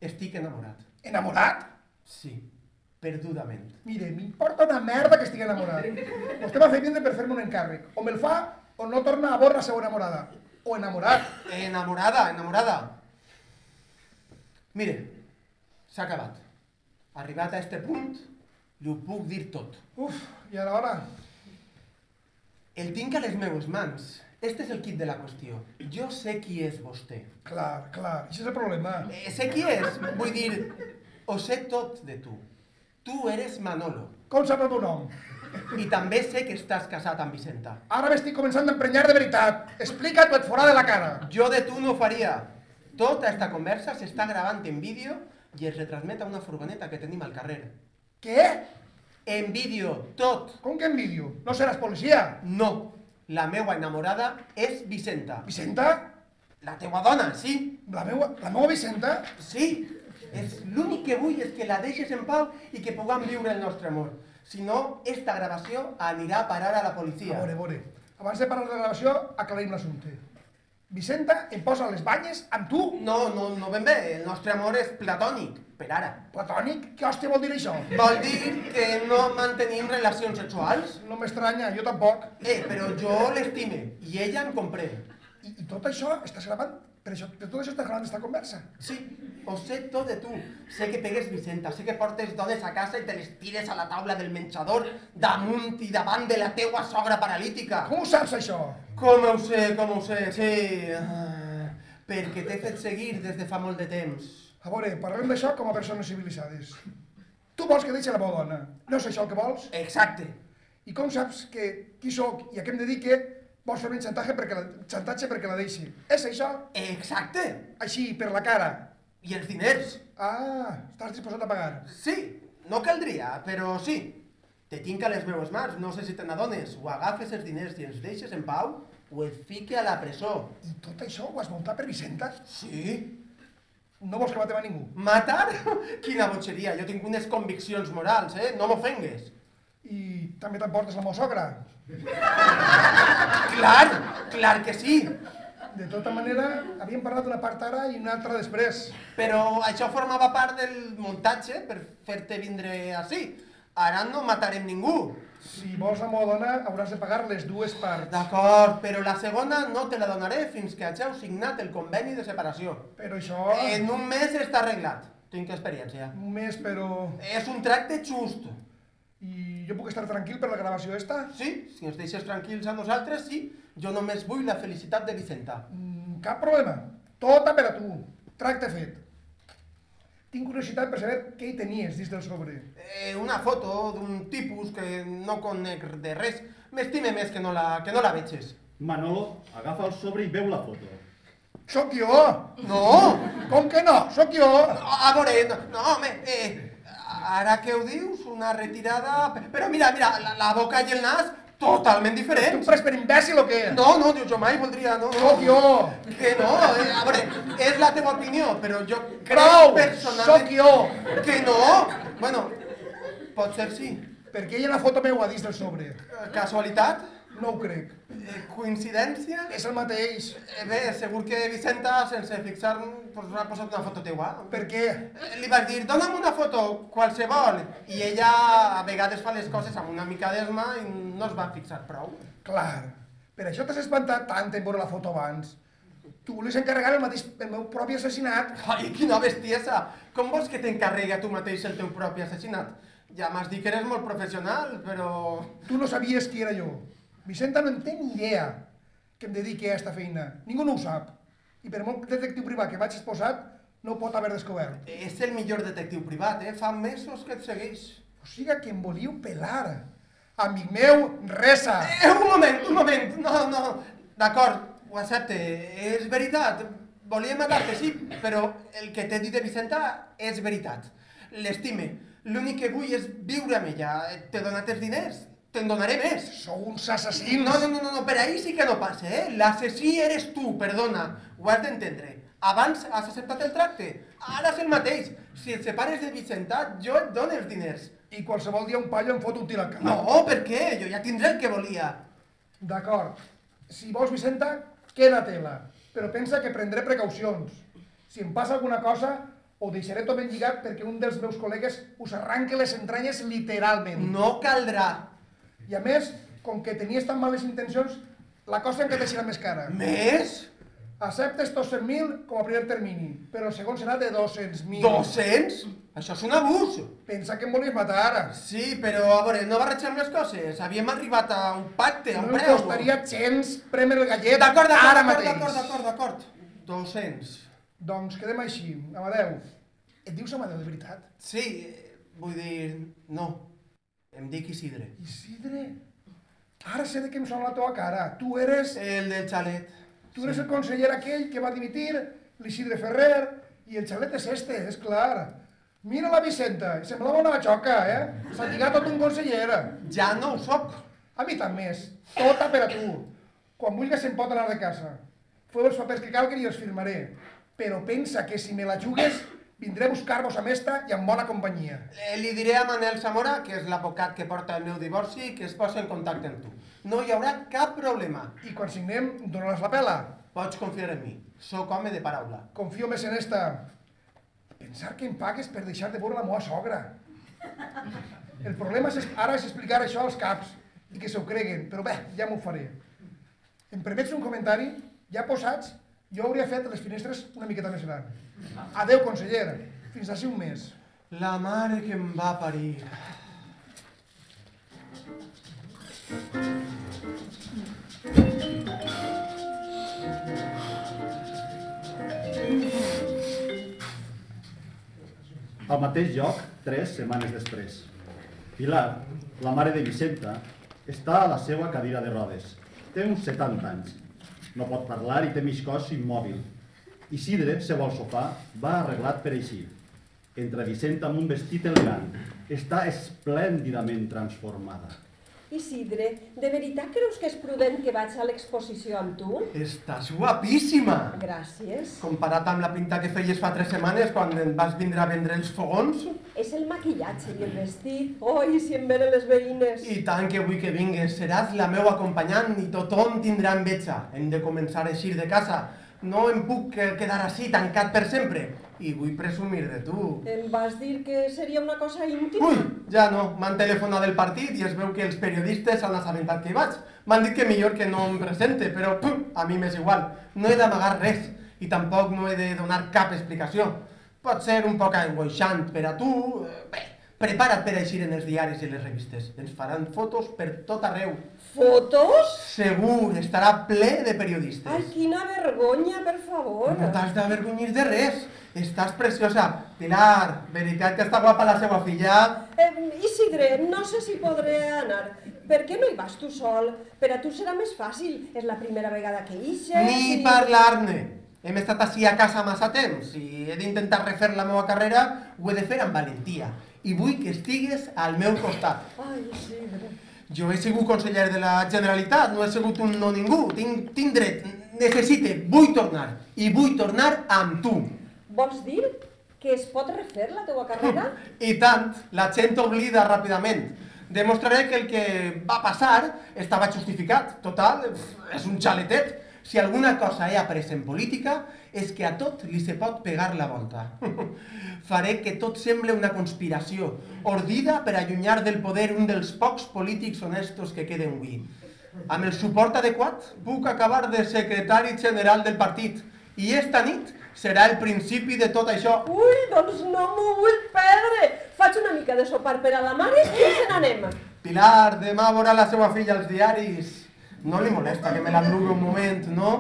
Estic enamorat. Enamorat? Sí, perdudament. Mire, m'importa una merda que estigui enamorat. Vostè m'ha fet vindre per fer-me un encàrrec. O me'l fa o no torna a veure la seva enamorada. O enamorat. Enamorada, enamorada. Mire, s'ha acabat. Arribat a este punt, li ho puc dir tot. Uf, i ara, ara? El tinc a les meues mans. Este és el kit de la qüestió. Jo sé qui és vostè. Clar, clar, això és el problema. Eh, sé qui és, vull dir, ho sé tot de tu. Tu eres Manolo. Com sap el teu nom? I també sé que estàs casat amb Vicenta. Ara m'estic començant a emprenyar de veritat. Explica't et fora de la cara. Jo de tu no ho faria. Tota esta conversa s'està gravant en vídeo i es retransmet a una furgoneta que tenim al carrer. Què? En vídeo, tot. Com que en vídeo? No seràs policia? No. La meua enamorada és Vicenta. Vicenta? La teua dona, sí. La meua, la meua Vicenta? Sí. És l'únic que vull és que la deixes en pau i que puguem viure el nostre amor. Si no, esta gravació anirà a parar a la A policia. veure, a veure. Abans de parar la gravació, aclarim l'assumpte. Vicenta em posa les banyes amb tu? No, no, no ben bé. El nostre amor és platònic, per ara. Platònic? Què hòstia vol dir això? Vol dir que no mantenim relacions sexuals? No m'estranya, jo tampoc. Eh, però jo l'estime i ella em comprèn. I, I tot això estàs gravant? Per això, per tot això estàs gravant aquesta conversa? Sí, ho sé tot de tu. Sé que pegues Vicenta, sé que portes dones a casa i te les tires a la taula del menjador damunt i davant de la teua sogra paralítica. Com ho saps, això? Com ho sé, com ho sé, sí. Ah, perquè t'he fet seguir des de fa molt de temps. A veure, parlem d'això com a persones civilitzades. Tu vols que deixi la meva dona. No és això el que vols? Exacte. I com saps que qui sóc i a què em dedique vols fer-me xantatge perquè la, xantatge perquè la deixi? És això? Exacte. Així, per la cara. I els diners? Ah, estàs disposat a pagar. Sí, no caldria, però sí. Te tinc a les meves mans, no sé si te n'adones. O agafes els diners i els deixes en pau, o et fique a la presó. I tot això ho has muntat per Vicenta? Sí? No vols que matem a ningú? Matar? Quina botxeria, jo tinc unes conviccions morals, eh? No m'ofengues. I també t'emportes la meva sogra? Clar, clar que sí. De tota manera, havíem parlat d'una part ara i una altra després. Però això formava part del muntatge per fer-te vindre així. Ara no matarem ningú. Si vols la meva dona, hauràs de pagar les dues parts. D'acord, però la segona no te la donaré fins que hageu signat el conveni de separació. Però això... En un mes està arreglat. Tinc experiència. Un mes, però... És un tracte just. I jo puc estar tranquil per la gravació esta? Sí, si ens deixes tranquils a nosaltres, sí. Jo només vull la felicitat de Vicenta. Mm, cap problema. Tota per a tu. Tracte fet. Tinc curiositat per saber què hi tenies dins del sobre. Eh, una foto d'un tipus que no conec de res. M'estime més que no la, que no la veges. Manolo agafa el sobre i veu la foto. Sóc jo! No! Com que no? Sóc jo! A veure, no, no home, eh, ara que ho dius, una retirada... Però mira, mira, la, la boca i el nas, totalment Tu em diferents. pres per imbècil o què? No, no, jo, mai voldria, no, no. Sóc jo! Que no, eh, a veure, és la teva opinió, però jo crec Prou! personalment... Sóc jo! Que no! Bueno, pot ser sí. Per què hi ha una foto meua dins del sobre? Casualitat? No ho crec. Eh, Coincidència? És el mateix. Eh, bé, segur que Vicenta, sense fixar, pues, ha posat una foto teua. Per què? Eh, Li vas dir, dona'm una foto, qualsevol, i ella a vegades fa les coses amb una mica d'esma i no es va fixar prou. Clar. Per això t'has espantat tant en veure la foto abans. Tu volies encarregar el, mateix, el meu propi assassinat. Ai, quina bestiesa! Com vols que t'encarregui a tu mateix el teu propi assassinat? Ja m'has dit que eres molt professional, però... Tu no sabies qui era jo. Vicenta no en té ni idea que em dediqui a esta feina. Ningú no ho sap. I per molt detectiu privat que vaig exposat, no ho pot haver descobert. És el millor detectiu privat, eh? Fa mesos que et segueix. O sigui que em volíeu pelar. Amic meu, resa. Eh, un moment, un moment, no, no, d'acord, ho accepte, és veritat, volia matar-te, sí, però el que t'he dit de Vicenta és veritat. L'estime, l'únic que vull és viure amb ella, t'he donat els diners, te'n donaré més. Sou uns assassins. No, no, no, no, per ahir sí que no passa, eh? L'assassí eres tu, perdona, ho has d'entendre. Abans has acceptat el tracte, ara és el mateix. Si et separes de Vicenta, jo et dono els diners. I qualsevol dia un paio em fot un tir al cap. No, per què? Jo ja tindré el que volia. D'acord. Si vols, Vicenta, queda-te-la. Però pensa que prendré precaucions. Si em passa alguna cosa, ho deixaré tot ben lligat perquè un dels meus col·legues us arranque les entranyes literalment. No caldrà. I a més, com que tenies tan males intencions, la cosa encara serà més cara. Més? Acceptes tots 100.000 com a primer termini, però el segon serà de 200.000. 200? Això és un abús. Pensa que em volies matar ara. Sí, però a veure, no barregem les coses. Havíem arribat a un pacte, a un No em preu. costaria gens premer el gallet D'acord, d'acord, ara mateix. d'acord, d'acord, d'acord. 200. Doncs quedem així. Amadeu. Et dius Amadeu de veritat? Sí, vull dir, no. Em dic Isidre. Isidre? Ara sé de què em sona la teva cara. Tu eres, El del xalet. tu eres el conseller aquell que va dimitir, l'Isidre Ferrer, i el xalet és este, és clar. Mira la Vicenta, semblava una xoca, eh? S'ha lligat tot un conseller. Ja no ho soc. A mi també és. Tota per a tu. Quan vulguis em pot anar de casa. Feu els papers que calguen i els firmaré. Però pensa que si me la jugues, vindré a buscar-vos amb esta i amb bona companyia. Eh, Li diré a Manel Zamora, que és l'advocat que porta el meu divorci, que es posi en contacte amb tu. No hi haurà cap problema. I quan signem, em donaràs la pela. Pots confiar en mi. Sóc home de paraula. Confio més en esta. Pensar que em pagues per deixar de veure la meva sogra. El problema és, ara és explicar això als caps i que se ho creguen, però bé, ja m'ho faré. Em permets un comentari? Ja posats, jo hauria fet les finestres una miqueta més gran. Adeu, conseller. Fins d'ací un mes. La mare que em va parir. Al mateix lloc, tres setmanes després. Pilar, la mare de Vicenta, està a la seva cadira de rodes. Té uns 70 anys. No pot parlar i té mig cos immòbil. Isidre, seu al sofà, va arreglat per eixir. Entra Vicenta amb un vestit elegant. Està esplèndidament transformada. Isidre, de veritat creus que és prudent que vaig a l'exposició amb tu? Estàs guapíssima! Gràcies. Comparat amb la pinta que feies fa tres setmanes quan em vas vindre a vendre els fogons? És el maquillatge i el vestit. Oi, si em venen les veïnes. I tant que vull que vingues, seràs la meva acompanyant i tothom tindrà enveja. Hem de començar a eixir de casa. No em puc quedar així, tancat per sempre. I vull presumir de tu. Em vas dir que seria una cosa íntima? Ui, ja no, m'han telefonat del partit i es veu que els periodistes s'han assabentat que hi vaig. M'han dit que millor que no em presente, però pum, a mi m'és igual. No he d'amagar res i tampoc no he de donar cap explicació. Pot ser un poc angoixant per a tu. eh, Bé, prepara't per eixir en els diaris i les revistes. Ens faran fotos per tot arreu. Fotos? Segur, estarà ple de periodistes. Ai, quina vergonya, per favor. No t'has d'avergonyir de res. Estàs preciosa. Pilar, veritat que està guapa la seva filla? Eh, Isidre, no sé si podré anar. Per què no hi vas tu sol? Per a tu serà més fàcil. És la primera vegada que ixes Ni i... parlar-ne. Hem estat així a casa massa temps i he d'intentar refer la meva carrera, ho he de fer amb valentia. I vull que estigues al meu costat. Ai, Isidre. Jo he sigut conseller de la Generalitat, no he sigut un no ningú. Tinc, tinc dret, necessite, vull tornar. I vull tornar amb tu. Vols dir que es pot refer la teua carrera? I tant, la gent oblida ràpidament. Demostraré que el que va passar estava justificat. Total, és un xaletet. Si alguna cosa he après en política és que a tot li se pot pegar la volta. Faré que tot semble una conspiració, ordida per allunyar del poder un dels pocs polítics honestos que queden avui. Amb el suport adequat puc acabar de secretari general del partit i esta nit serà el principi de tot això. Ui, doncs no m'ho vull perdre. Faig una mica de sopar per a la mare i se n'anem. Pilar, demà veurà la seva filla als diaris. No li molesta que me l'enlugui un moment, no?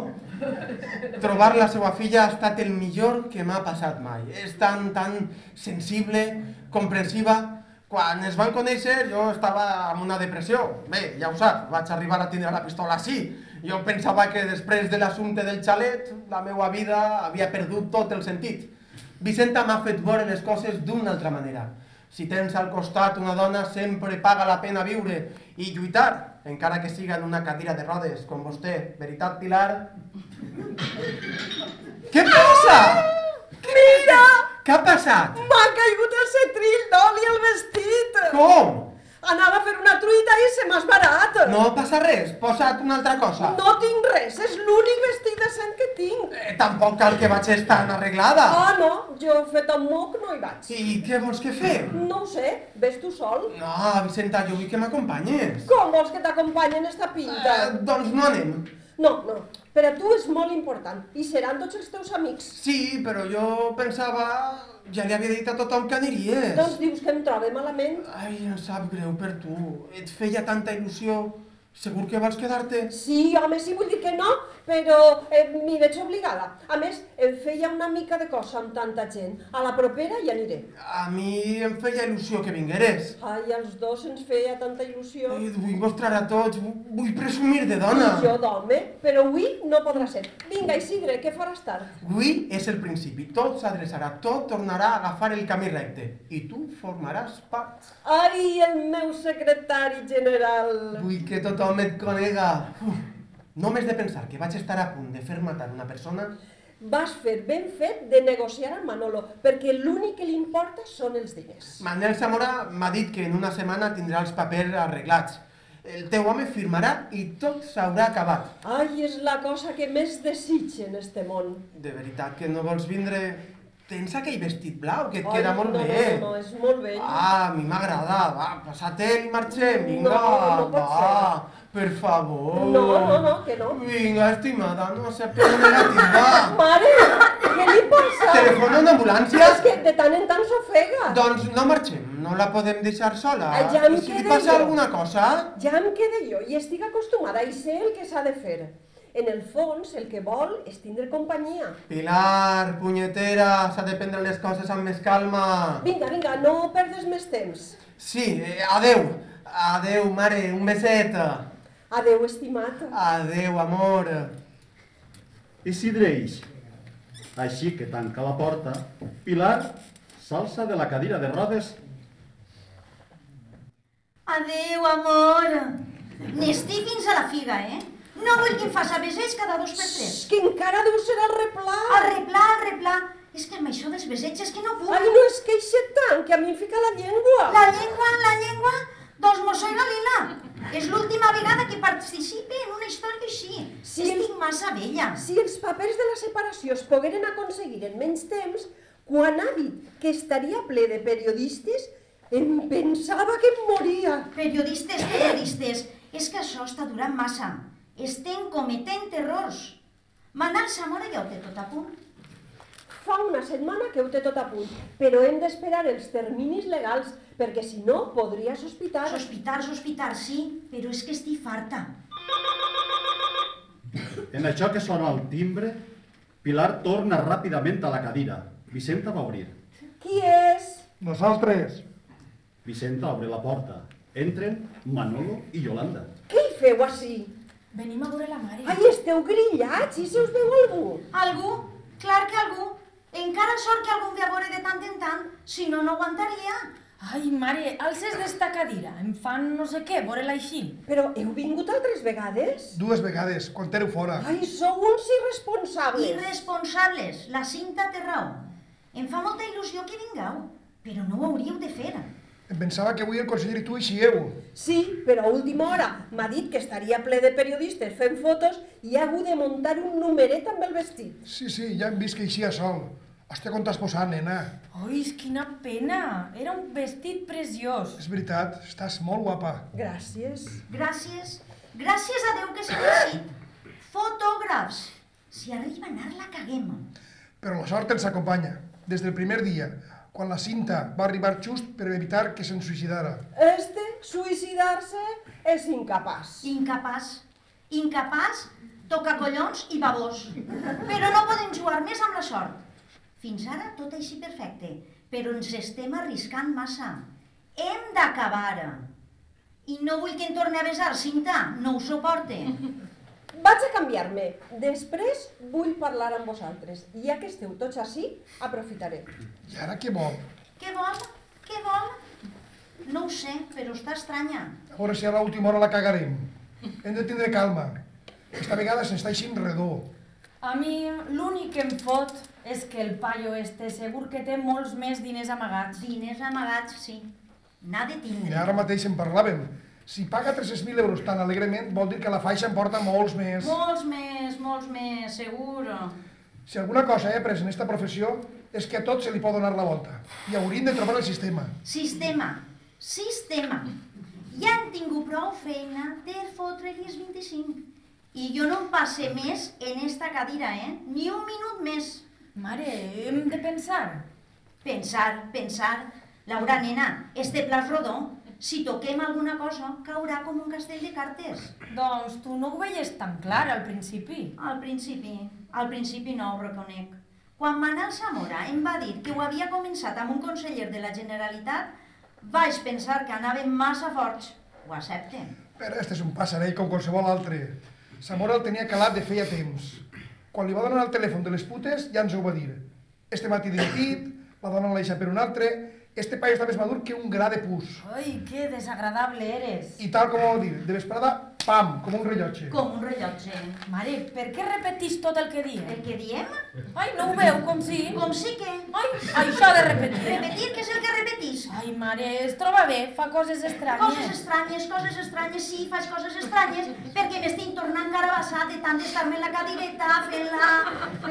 Trobar la seva filla ha estat el millor que m'ha passat mai. És tan, tan sensible, comprensiva. Quan es van conèixer jo estava amb una depressió. Bé, ja ho sap, vaig arribar a tindre la pistola així. Jo pensava que després de l'assumpte del xalet, la meva vida havia perdut tot el sentit. Vicenta m'ha fet veure les coses d'una altra manera. Si tens al costat una dona, sempre paga la pena viure i lluitar, encara que siga en una cadira de rodes, com vostè. Veritat, Pilar? Què passa? Mira! Què ha passat? M'ha caigut el cetrill d'oli al vestit. Com? Anava a fer una truita i se m'ha esbarat. No passa res, posa't una altra cosa. No tinc res, és l'únic vestit decent que tinc. Eh, tampoc cal que vaig estar arreglada. Ah, no, jo fet amb moc no hi vaig. I què vols que fem? No ho sé, ves tu sol? No, Vicenta, jo vull que m'acompanyes. Com vols que t'acompanyen esta pinta? Eh, doncs no anem. No, no, per a tu és molt important i seran tots els teus amics. Sí, però jo pensava ja li havia dit a tothom que aniries. Doncs dius que em trobe malament? Ai, em sap greu per tu. Et feia tanta il·lusió. Segur que vols quedar-te? Sí, home, sí, vull dir que no, però eh, m'hi veig obligada. A més, em feia una mica de cosa amb tanta gent. A la propera hi aniré. A mi em feia il·lusió que vingueres. Ai, als dos ens feia tanta il·lusió. Ai, et vull mostrar a tots, vu- vull presumir de dona. I jo d'home, però avui no podrà ser. Vinga, Isidre, que faràs tard. Avui és el principi, tot s'adreçarà, tot tornarà a agafar el camí recte. I tu formaràs part. Ai, el meu secretari general. Vull que tothom et conega. Uf, només de pensar que vaig estar a punt de fer matar una persona, Vas fer ben fet de negociar amb Manolo, perquè l'únic que li importa són els diners. Manel Zamora m'ha dit que en una setmana tindrà els papers arreglats. El teu home firmarà i tot s'haurà acabat. Ai, és la cosa que més desitge en este món. De veritat que no vols vindre? Tens aquell vestit blau que et Ai, queda molt no, bé. No, no, és molt vell. Ah, a mi m'agrada. Va, passa-te'l i marxem. Vinga, No, no pot va. Per favor. No, no, no, que no. Vinga, estimada, no acepto negativa. Mare, què li passa? Telefona una ambulància? És que de tant en tant s'ofega. Doncs no marxem, no la podem deixar sola. Ah, ja em si li passa jo. alguna cosa... Ja em quedé jo i estic acostumada i sé el que s'ha de fer. En el fons, el que vol és tindre companyia. Pilar, punyetera, s'ha de prendre les coses amb més calma. Vinga, vinga, no perdes més temps. Sí, eh, adeu. Adeu, mare, un beset. Adeu, estimat. Adeu, amor. Isidre ix. Així que tanca la porta, Pilar s'alça de la cadira de rodes Adeu, amor. N'estic fins a la figa, eh? No vull que em faci besets cada dos per tres. Que encara deu ser el replà. El replà, el replà. És que amb això dels besets és que no puc. Ai, no es queixa tant, que a mi em fica la llengua. La llengua, doncs mos soy Galila. És l'última participe en una història així. Sí. Estic massa vella. Si els papers de la separació es pogueren aconseguir en menys temps, quan ha dit que estaria ple de periodistes, em pensava que em moria. Periodistes, periodistes, és que això està durant massa. Estem cometent errors. Manal Zamora ja ho té tot a punt. Fa una setmana que ho té tot a punt, però hem d'esperar els terminis legals, perquè si no podria sospitar. Sospitar, sospitar, sí, però és que estic farta. En això que sona el timbre, Pilar torna ràpidament a la cadira. Vicenta va obrir. Qui és? Nosaltres. Vicenta obre la porta. Entren Manolo i Yolanda. Què hi feu així? Venim a veure la mare. Ai, esteu grillats i se us veu algú? Algú? Clar que algú. Encara sort que algú em ve a veure de tant en tant, si no, no aguantaria. Ai, mare, alces d'esta cadira. Em fan no sé què, veure-la així. Però heu vingut altres vegades? Dues vegades, quan éreu fora. Ai, sou uns irresponsables. Irresponsables, la cinta té raó. Em fa molta il·lusió que vingueu, però no ho hauríeu de fer. Em pensava que avui el conseller i tu eixieu. Sí, però a última hora m'ha dit que estaria ple de periodistes fent fotos i ha hagut de muntar un numeret amb el vestit. Sí, sí, ja hem vist que eixia sol. Hòstia, com t'has posat, nena. Ai, quina pena. Era un vestit preciós. És veritat, estàs molt guapa. Gràcies. Gràcies, gràcies a Déu que s'ha llegit. Fotògrafs. Si arriba a anar la caguem. Però la sort ens acompanya. Des del primer dia, quan la cinta va arribar just per evitar que se'n suïcidara. Este, suïcidar-se, és incapaç. Incapaç. Incapaç, toca collons i babós. Però no podem jugar més amb la sort. Fins ara tot així perfecte, però ens estem arriscant massa. Hem d'acabar. I no vull que em torni a besar, Cinta, no ho suporte. Vaig a canviar-me. Després vull parlar amb vosaltres. I ja que esteu tots així, aprofitaré. I ara què vol? Què vol? Què vol? No ho sé, però està estranya. A veure si a l'última hora la cagarem. Hem de tindre calma. Esta vegada se'ns està eixint redó. A mi l'únic que em fot és que el paio este segur que té molts més diners amagats. Diners amagats, sí. N'ha de I tindre. ara mateix en parlàvem. Si paga 300.000 euros tan alegrement, vol dir que la faixa en porta molts més. Molts més, molts més, segur. Si alguna cosa he après en esta professió és que a tot se li pot donar la volta. I hauríem de trobar el sistema. Sistema, sistema. Ja han tingut prou feina de fotre-li els 25. I jo no em passe més en esta cadira, eh? Ni un minut més. Mare, hem de pensar. Pensar, pensar. Laura, nena, este pla és rodó. Si toquem alguna cosa, caurà com un castell de cartes. Doncs tu no ho veies tan clar al principi. Al principi, al principi no ho reconec. Quan Manel Zamora em va dir que ho havia començat amb un conseller de la Generalitat, vaig pensar que anaven massa forts. Ho accepte. Però este és un passarell com qualsevol altre. Zamora el tenia calat de feia temps. Quan li va donar el telèfon de les putes, ja ens ho va dir. Este matí dimitit, la dona l'ha deixat per un altre, este paio està més madur que un gra de pus. Ai, que desagradable eres. I tal com ho va dir, de vesprada, pam, com un rellotge. Com un rellotge. Mare, per què repetís tot el que El diem? que diem? Ai, no ho veu, com si... Com sí que... Ai, això de repetir. Repetir, què és el que repetís? Ai, mare, es troba bé, fa coses Coses estranyes. estranyes, coses estranyes, sí, faig coses estranyes, perquè m'estic tornant carabassat de tant d'estar-me en la cadireta fent-la...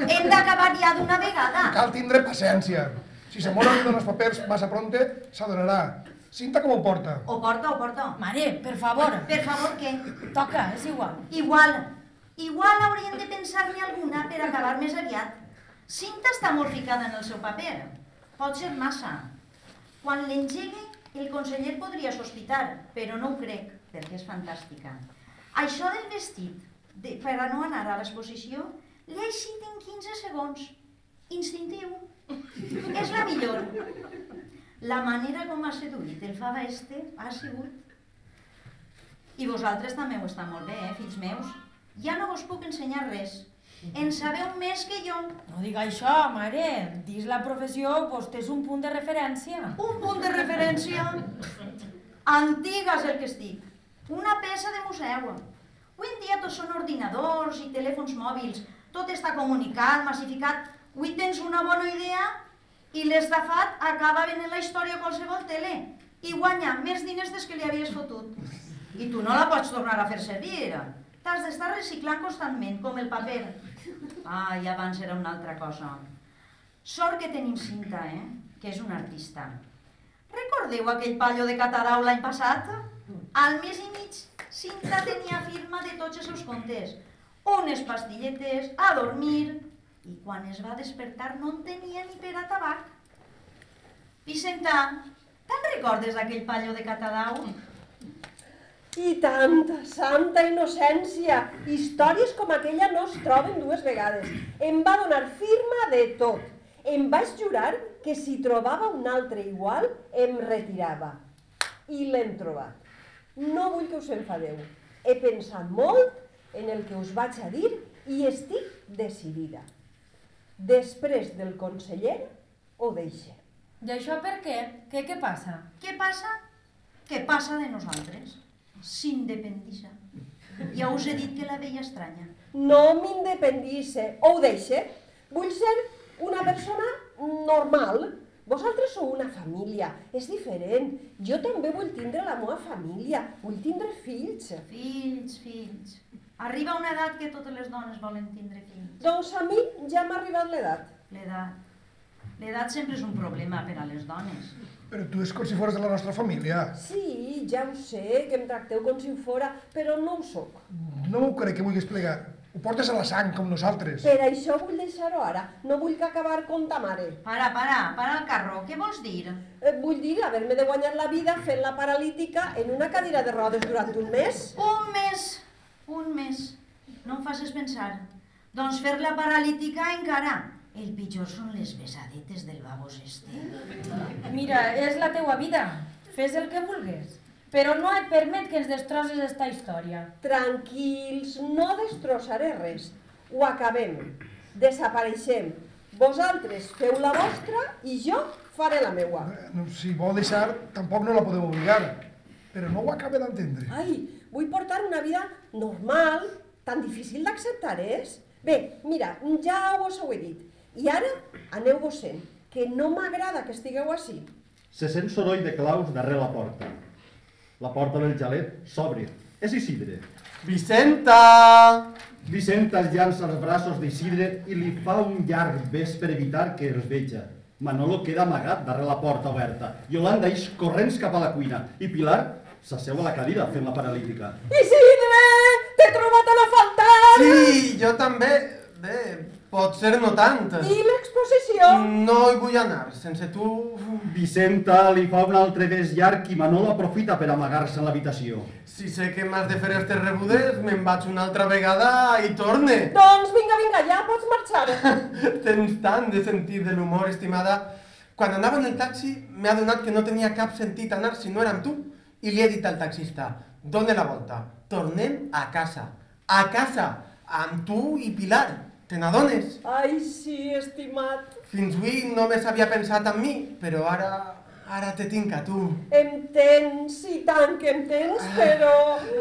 Hem d'acabar ja d'una vegada. Cal tindre paciència. Si li dona els papers massa pronte, s'adonarà. Cinta com ho porta. O porta, o porta. Mare, per favor, Per favor, què? toca, és igual. Igual, igual hauríem de pensar-ne alguna per acabar més aviat. Cinta està molt ficada en el seu paper. Pot ser massa. Quan l'engegue, el conseller podria sospitar, però no ho crec, perquè és fantàstica. Això del vestit, de, per a no anar a l'exposició, l'he eixit en 15 segons. Instintiu. És la millor. La manera com ha seduït el fava este ha sigut i vosaltres també ho està molt bé, eh, fills meus? Ja no vos puc ensenyar res. En sabeu més que jo. No diga això, mare. Dins la professió, vostè és un punt de referència. Un punt de referència. Antiga és el que estic. Una peça de museu. Avui en dia tots són ordinadors i telèfons mòbils. Tot està comunicat, massificat. Avui tens una bona idea i l'estafat acaba venent la història a qualsevol tele i guanya més diners des que li havies fotut. I tu no la pots tornar a fer servir. T'has d'estar reciclant constantment, com el paper. Ah, i abans era una altra cosa. Sort que tenim Cinta, eh? Que és un artista. Recordeu aquell pallo de Catadau l'any passat? Al mes i mig, Cinta tenia firma de tots els seus contes. Unes pastilletes, a dormir... I quan es va despertar no en tenia ni per a tabac. Vicenta, te'n recordes d'aquell pallo de Catadau? I tanta santa innocència! Històries com aquella no es troben dues vegades. Em va donar firma de tot. Em vaig jurar que si trobava un altre igual, em retirava. I l'hem trobat. No vull que us enfadeu. He pensat molt en el que us vaig a dir i estic decidida. Després del conseller, ho deixe. I això per què? Què, què passa? Què passa? Què passa de nosaltres? S'independissa. Ja us he dit que la veia estranya. No m'independice, o ho deixe. Vull ser una persona normal. Vosaltres sou una família, és diferent. Jo també vull tindre la meva família, vull tindre fills. Fills, fills. Arriba una edat que totes les dones volen tindre fills. Doncs a mi ja m'ha arribat l'edat. L'edat. L'edat sempre és un problema per a les dones. Però tu és com si fores de la nostra família. Sí, ja ho sé, que em tracteu com si fora, però no ho sóc. No m'ho crec que vulguis plegar. Ho portes a la sang, com nosaltres. Per això vull deixar-ho ara. No vull que acabar com ta mare. Para, para, para el carro. Què vols dir? Eh, vull dir haver-me de guanyar la vida fent la paralítica en una cadira de rodes durant un mes. Un mes. Un mes. No em facis pensar. Doncs fer la paralítica encara. El pitjor són les besadetes del babos este. Mira, és la teua vida. Fes el que vulgues. Però no et permet que ens destrosses esta història. Tranquils, no destrossaré res. Ho acabem. Desapareixem. Vosaltres feu la vostra i jo faré la meua. Eh, no, Si vol deixar, tampoc no la podem obligar. Però no ho acaba d'entendre. Ai, vull portar una vida normal, tan difícil d'acceptar és. Bé, mira, ja us ho he dit. I ara aneu-vos sent, que no m'agrada que estigueu així. Se sent soroll de claus darrere la porta. La porta del xalet s'obre. És Isidre. Vicenta! Vicent es llança als braços d'Isidre i li fa un llarg bes per evitar que els veja. Manolo queda amagat darrere la porta oberta. Yolanda ix corrents cap a la cuina i Pilar s'asseu a la cadira fent la paralítica. Isidre! T'he trobat a la faltar! Sí, jo també. Bé, Potser no tant. I l'exposició? No hi vull anar, sense tu... Vicenta li fa un altre bes llarg i Manolo aprofita per amagar-se a l'habitació. Si sé que m'has de fer estes rebudes, me'n vaig una altra vegada i torne. Doncs vinga, vinga, ja pots marxar. Tens tant de sentit de l'humor, estimada. Quan anava en el taxi, m'he adonat que no tenia cap sentit anar si no era amb tu. I li he dit al taxista, dóna la volta, tornem a casa. A casa, amb tu i Pilar. Te n'adones? Ai, sí, estimat. Fins avui només havia pensat en mi, però ara... ara te tinc a tu. Em tens, i tant que em tens, però...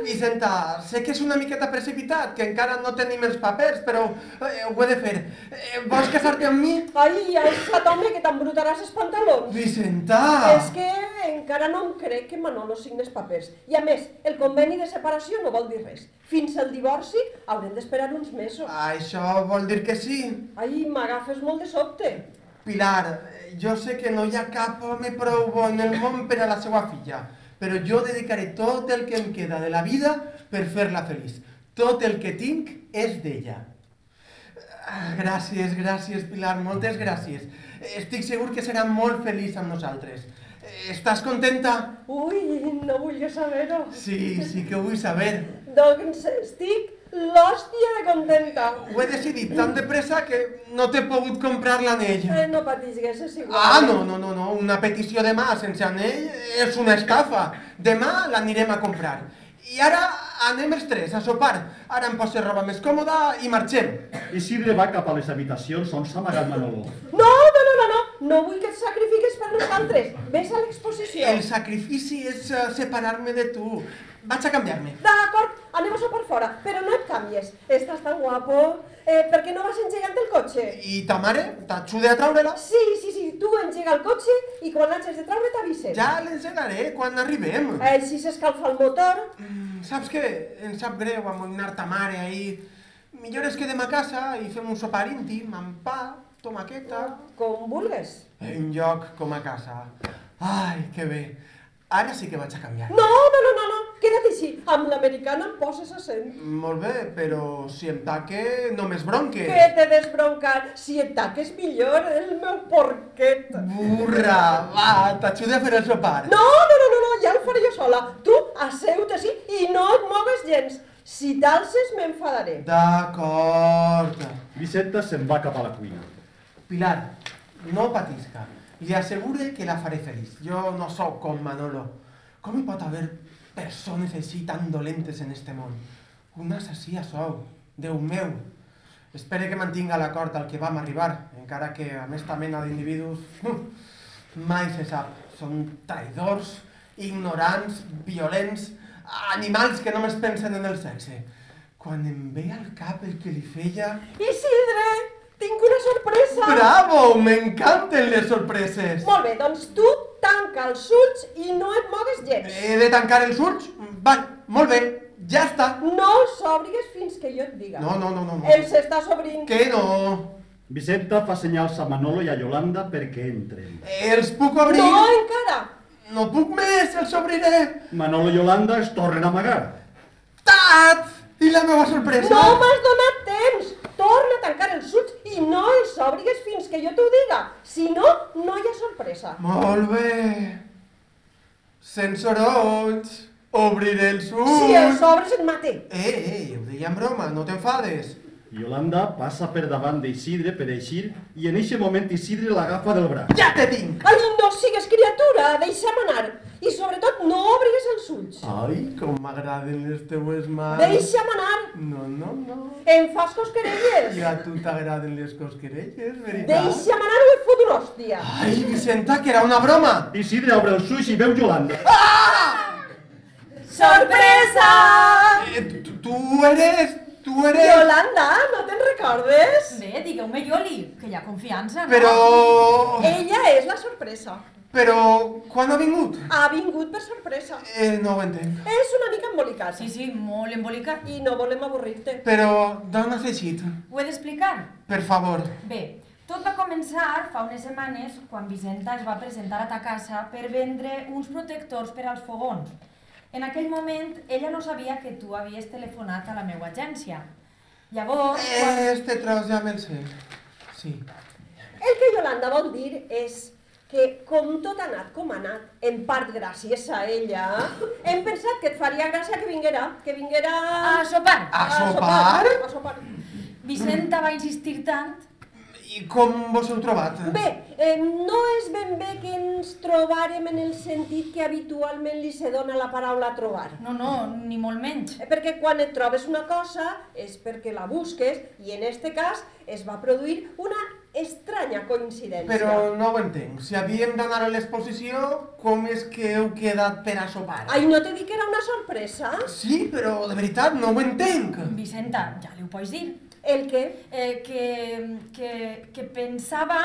Vicenta, sé que és una miqueta precipitat, que encara no tenim els papers, però eh, ho he de fer. Eh, vols casar-te amb mi? Ai, alça't, home, que t'embrutaràs els pantalons. Vicenta! És que encara no em crec que Manolo signi els papers. I a més, el conveni de separació no vol dir res. Fins al divorci haurem d'esperar uns mesos. Això vol dir que sí. Ai, m'agafes molt de sobte. Pilar, jo sé que no hi ha cap home prou bo en el món per a la seva filla, però jo dedicaré tot el que em queda de la vida per fer-la feliç. Tot el que tinc és d'ella. Ah, Gràcies, gràcies, Pilar, moltes gràcies. Estic segur que serà molt feliç amb nosaltres. Estàs contenta? Ui, no volia saber-ho. Sí, sí que ho vull saber. Doncs estic l'hòstia de contenta. Ho he decidit tan de pressa que no t'he pogut comprar l'anell. Eh, no patisgues, és igual. Ah, no, no, no, no, una petició demà sense anell és una estafa. Demà l'anirem a comprar. I ara anem els tres a sopar. Ara em poso roba més còmoda i marxem. Isidre va cap a les habitacions on s'ha amagat Manolo. No, no, no, vull que et sacrifiques per nosaltres. Ves a l'exposició. El sacrifici és eh, separar-me de tu. Vaig a canviar-me. D'acord, anem a sopar fora, però no et canvies. Estàs tan guapo. Eh, per què no vas engegant el cotxe? I ta mare? T'ajude a treure-la? Sí, sí, sí, tu engega el cotxe i quan l'hagis de treure t'avises. Ja l'engegaré quan arribem. Així s'escalfa el motor. Mm, Saps què? Em sap greu amoïnar ta mare ahir. Millor es quedem a casa i fem un sopar íntim, amb pa, tomaqueta... Com vulgues. En lloc com a casa. Ai, que bé. Ara sí que vaig a canviar. No, no, no, no, no, queda't així. Amb l'americana em poses a cent. Molt bé, però si em taque, no m'esbronque. Que t'he desbroncat. Si et taques millor, el meu porquet. Burra, va, t'ajude a fer el sopar. No, no, no, no, no, ja el faré jo sola. Tu, asseu-te així i no et mogues gens. Si t'alces, m'enfadaré. D'acord. Vicenta se'n va cap a la cuina. Pilar, no patisca. Li assegure que la faré feliç. Jo no sóc com Manolo. Com hi pot haver persones així tan dolentes en este món? Un assassí a sou. Déu meu. Espere que mantinga l'acord al que vam arribar, encara que amb esta mena d'individus hm, mai se sap. Són traïdors, ignorants, violents, animals que només pensen en el sexe. Quan em ve al cap el que li feia... Isidre, tinc una sorpresa. Bravo! M'encanten les sorpreses! Molt bé, doncs tu tanca els ulls i no et mogues gens. He de tancar els ulls? Va, molt bé, ja està. No els obrigues fins que jo et diga. No, no, no, no. no. Els està obrint. Que no? Vicenta fa senyals a Manolo i a Yolanda perquè entren. Els puc obrir? No, encara. No puc més, els obriré. Manolo i Yolanda es tornen a amagar. Tat! I la meva sorpresa? No m'has donat temps. Torna a tancar els ulls i no els obrigues fins que jo t'ho diga. Si no, no hi ha sorpresa. Molt bé. Sense sorolls, obriré els ulls. Si els obres et mate. Eh, eh, ho deia en broma, no t'enfades. Yolanda passa per davant d'Isidre per eixir i en eixe moment Isidre l'agafa del braç. Ja te tinc! Ai, no sigues criatura, deixa'm anar. I sobretot no obrigues els ulls. Ai, com m'agraden les teues mans. Deixa'm anar. No, no, no. Em fas cosquerelles. I a tu t'agraden les cosquerelles, veritat? Deixa'm anar o et fot una hòstia. Ai, Vicenta, que era una broma! Isidre obre els ulls i veu Yolanda. Sorpresa! Eh, tu, tu eres... Tu eres... Yolanda, no te'n recordes? Bé, digueu-me Yoli, que hi ha confiança, no? Però... Ella és la sorpresa. Però... Quan ha vingut? Ha vingut per sorpresa. Eh, no ho entenc. És una mica embolicat. Sí, sí, molt embolicat. I no volem avorrir-te. Però d'on has eixit? Ho he d'explicar? Per favor. Bé, tot va començar fa unes setmanes quan Vicenta es va presentar a ta casa per vendre uns protectors per als fogons. En aquell moment, ella no sabia que tu havies telefonat a la meva agència. Llavors, quan... Este tros ja me'l sé. Sí. El que Yolanda vol dir és que, com tot ha anat com ha anat, en part gràcies a ella, hem pensat que et faria gràcia que vinguera, que vinguera... A sopar. A sopar? A sopar. Vicenta va insistir tant. I com vos heu trobat? Bé, eh, no és ben bé que ens trobarem en el sentit que habitualment li se dona la paraula trobar. No, no, ni molt menys. Eh, Perquè quan et trobes una cosa és perquè la busques i en este cas es va produir una estranya coincidència. Però no ho entenc. Si havíem d'anar a l'exposició, com és que heu quedat per a sopar? Ai, no t'he dit que era una sorpresa? Sí, però de veritat no ho entenc. Vicenta, ja li ho pots dir. El què? Eh, que, que, que pensava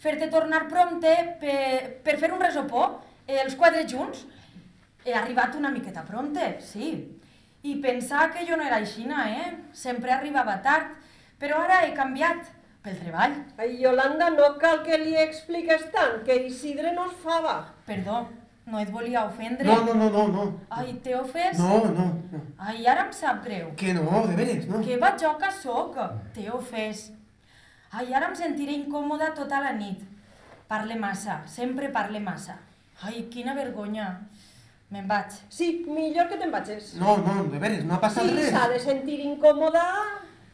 fer-te tornar prompte per, per fer un resopó, eh, els quatre junts. He arribat una miqueta prompte, sí. I pensar que jo no era aixina, eh? Sempre arribava tard. Però ara he canviat, pel treball. Ai, Yolanda, no cal que li expliques tant, que Isidre no es fava. Perdó, no et volia ofendre. No, no, no, no, no. Ai, t'he ofès? No, no, no. Ai, ara em sap greu. Que no, de veres, no. Que batjoca sóc, t'he ofès. Ai, ara em sentiré incòmoda tota la nit. Parle massa, sempre parle massa. Ai, quina vergonya. Me'n vaig. Sí, millor que te'n vagis. No, no, de veres, no ha passat Si res. s'ha de sentir incòmoda...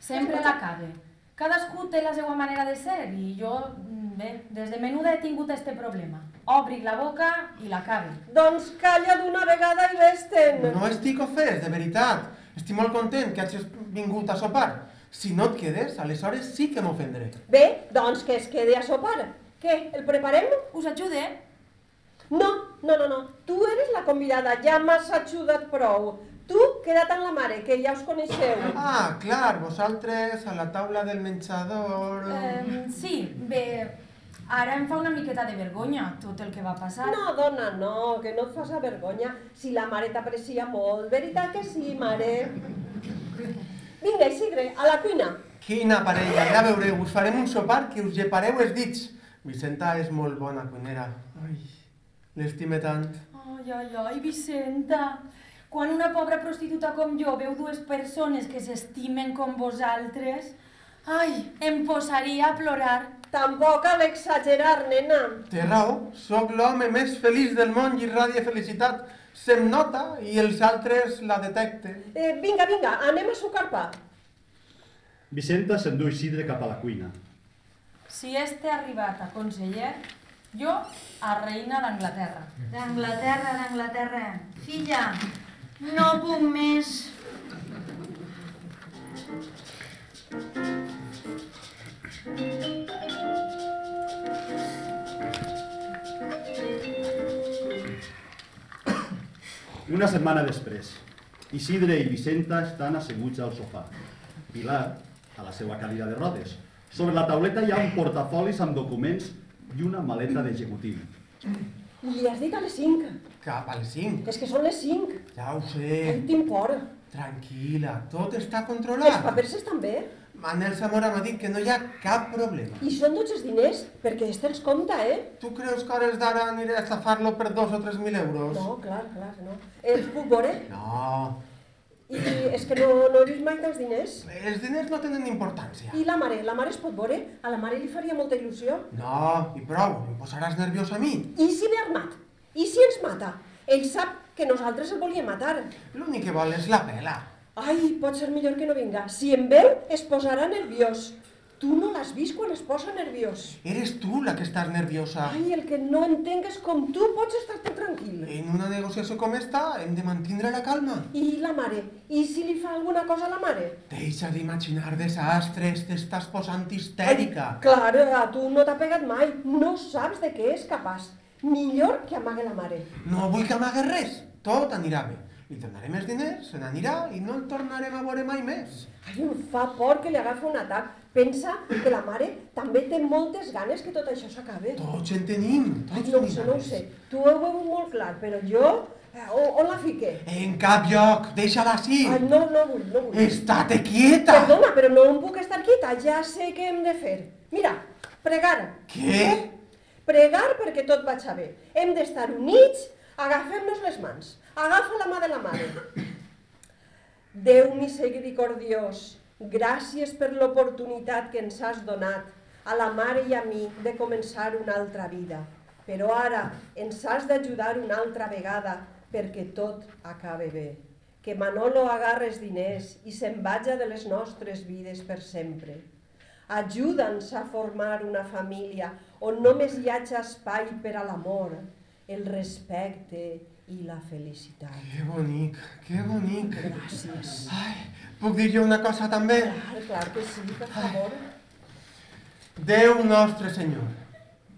Sempre la cague. Cadascú té la seva manera de ser i jo, mm, bé, des de menuda he tingut este problema. Obric la boca i la cague. Doncs calla d'una vegada i vés-te'n. No estic ofès, de veritat. Estic molt content que hagis vingut a sopar. Si no et quedes, aleshores sí que m'ofendré. Bé, doncs que es quede a sopar. Què, el preparem? Us ajude? No, no, no, no. Tu eres la convidada, ja m'has ajudat prou. Tu, queda't amb la mare, que ja us coneixeu. Ah, clar, vosaltres a la taula del menjador... Eh, sí, bé, ara em fa una miqueta de vergonya tot el que va passar. No, dona, no, que no et fas a vergonya. Si la mare t'aprecia molt, veritat que sí, mare. Vinga, Isidre, a la cuina. Quina parella, ja veureu, us farem un sopar que us llepareu els dits. Vicenta és molt bona cuinera. Ai, l'estime tant. Ai, ai, ai, Vicenta. Quan una pobra prostituta com jo veu dues persones que s'estimen com vosaltres, ai, em posaria a plorar. Tampoc cal exagerar, nena. Té raó, sóc l'home més feliç del món i irradia felicitat. Se'm nota i els altres la detecten. Eh, vinga, vinga, anem a sucar pa. Vicenta s'endú Isidre cap a la cuina. Si este ha arribat a conseller, jo a reina d'Anglaterra. D'Anglaterra, d'Anglaterra. Filla, no puc més. Una setmana després, Isidre i Vicenta estan asseguts al sofà. Pilar, a la seva cadira de rodes. Sobre la tauleta hi ha un portafolis amb documents i una maleta d'executiu. Li has dit a les 5. Cap a les 5. És que són les 5. Ja ho sé. Ai, t'import. Tranquil·la, tot està Els controlat. papers estan bé. Manel Zamora m'ha dit que no hi ha cap problema. I són tots els diners, perquè este els compta, eh? Tu creus que hores d'ara aniré a estafar-lo per dos o tres mil euros? No, clar, clar, no. Els puc veure? No, I és que no, no he vist mai tants diners. els diners no tenen importància. I la mare? La mare es pot veure? A la mare li faria molta il·lusió. No, i prou, em posaràs nerviós a mi. I si ve armat? I si ens mata? Ell sap que nosaltres el volíem matar. L'únic que vol és la pela. Ai, pot ser millor que no vinga. Si em veu, es posarà nerviós. Tu no l'has vist quan es posa nerviós. Eres tu la que estàs nerviosa. Ai, el que no entenc és com tu pots estar tan tranquil. En una negociació com esta hem de mantindre la calma. I la mare? I si li fa alguna cosa a la mare? Deixa d'imaginar desastres, t'estàs posant histèrica. Clar, a tu no t'ha pegat mai. No saps de què és capaç. Millor que amague la mare. No vull que amagues res, tot anirà bé. Li tornarem els diners, se n'anirà i no el tornarem a veure mai més. Ai, em fa por que li agafi un atac. Pensa que la mare també té moltes ganes que tot això s'acabi. Tots en tenim, tots no tenim no ho sé. Tu ho vegut molt clar, però jo... eh, On, on la fique? En cap lloc, deixa-la així. Ai, no, no vull, no vull. Estate quieta. Perdona, però no em puc estar quieta. Ja sé què hem de fer. Mira, pregar. Què? Pregar perquè tot vagi bé. Hem d'estar units, agafem-nos les mans. Agafa la mà de la mare. Déu misericordiós, Gràcies per l'oportunitat que ens has donat a la mare i a mi de començar una altra vida. Però ara ens has d'ajudar una altra vegada perquè tot acabe bé. Que Manolo agarre els diners i se'n vaja de les nostres vides per sempre. Ajuda'ns a formar una família on només hi hagi espai per a l'amor, el respecte i la felicitat. Que bonic, que bonic. Gràcies. Ai, puc dir jo una cosa també? Clar, clar que sí, per favor. Déu nostre Senyor,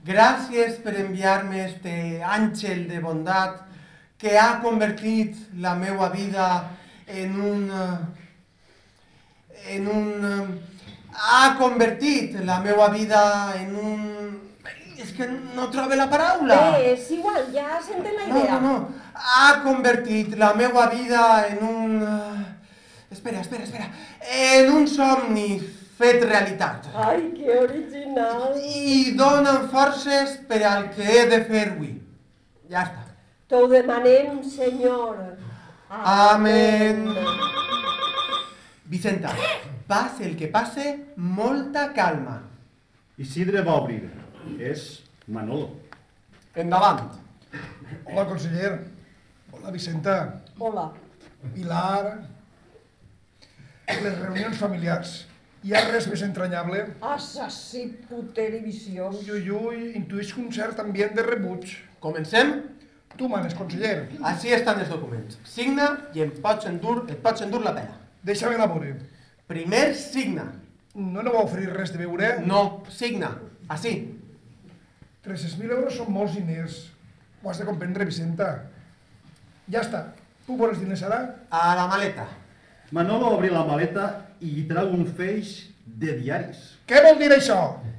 gràcies per enviar-me este àngel de bondat que ha convertit la meva vida en un... eh, en un... eh, ha convertit la meva vida en un... És que no trobo la paraula. Bé, és igual, ja s'entén la No, idea. no, no. Ha convertit la meva vida en un... eh, Espera, espera, espera. En un somni fet realitat. Ai, que original. I donen forces per al que he de fer avui. Ja està. T'ho demanem, senyor. Amén. Vicenta, passe el que passe, molta calma. Isidre va obrir. És Manolo. Endavant. Hola, conseller. Hola, Vicenta. Hola. Pilar. Les reunions familiars. Hi ha res més entranyable? Assassí, puter i viciós. Ui, ui, ui, intuïsc un cert ambient de rebuig. Comencem? Tu manes, conseller. Així estan els documents. Signa i em pots endur, et pots endur la pena. Deixa-me la veure. Primer signa. No aneu a oferir res de beure? No, signa. Així. 300.000 euros són molts diners. Ho has de comprendre, Vicenta. Ja està. Tu vols diners ara? A la maleta. Manolo obrir la maleta i hi trau un feix de diaris. Què vol dir això?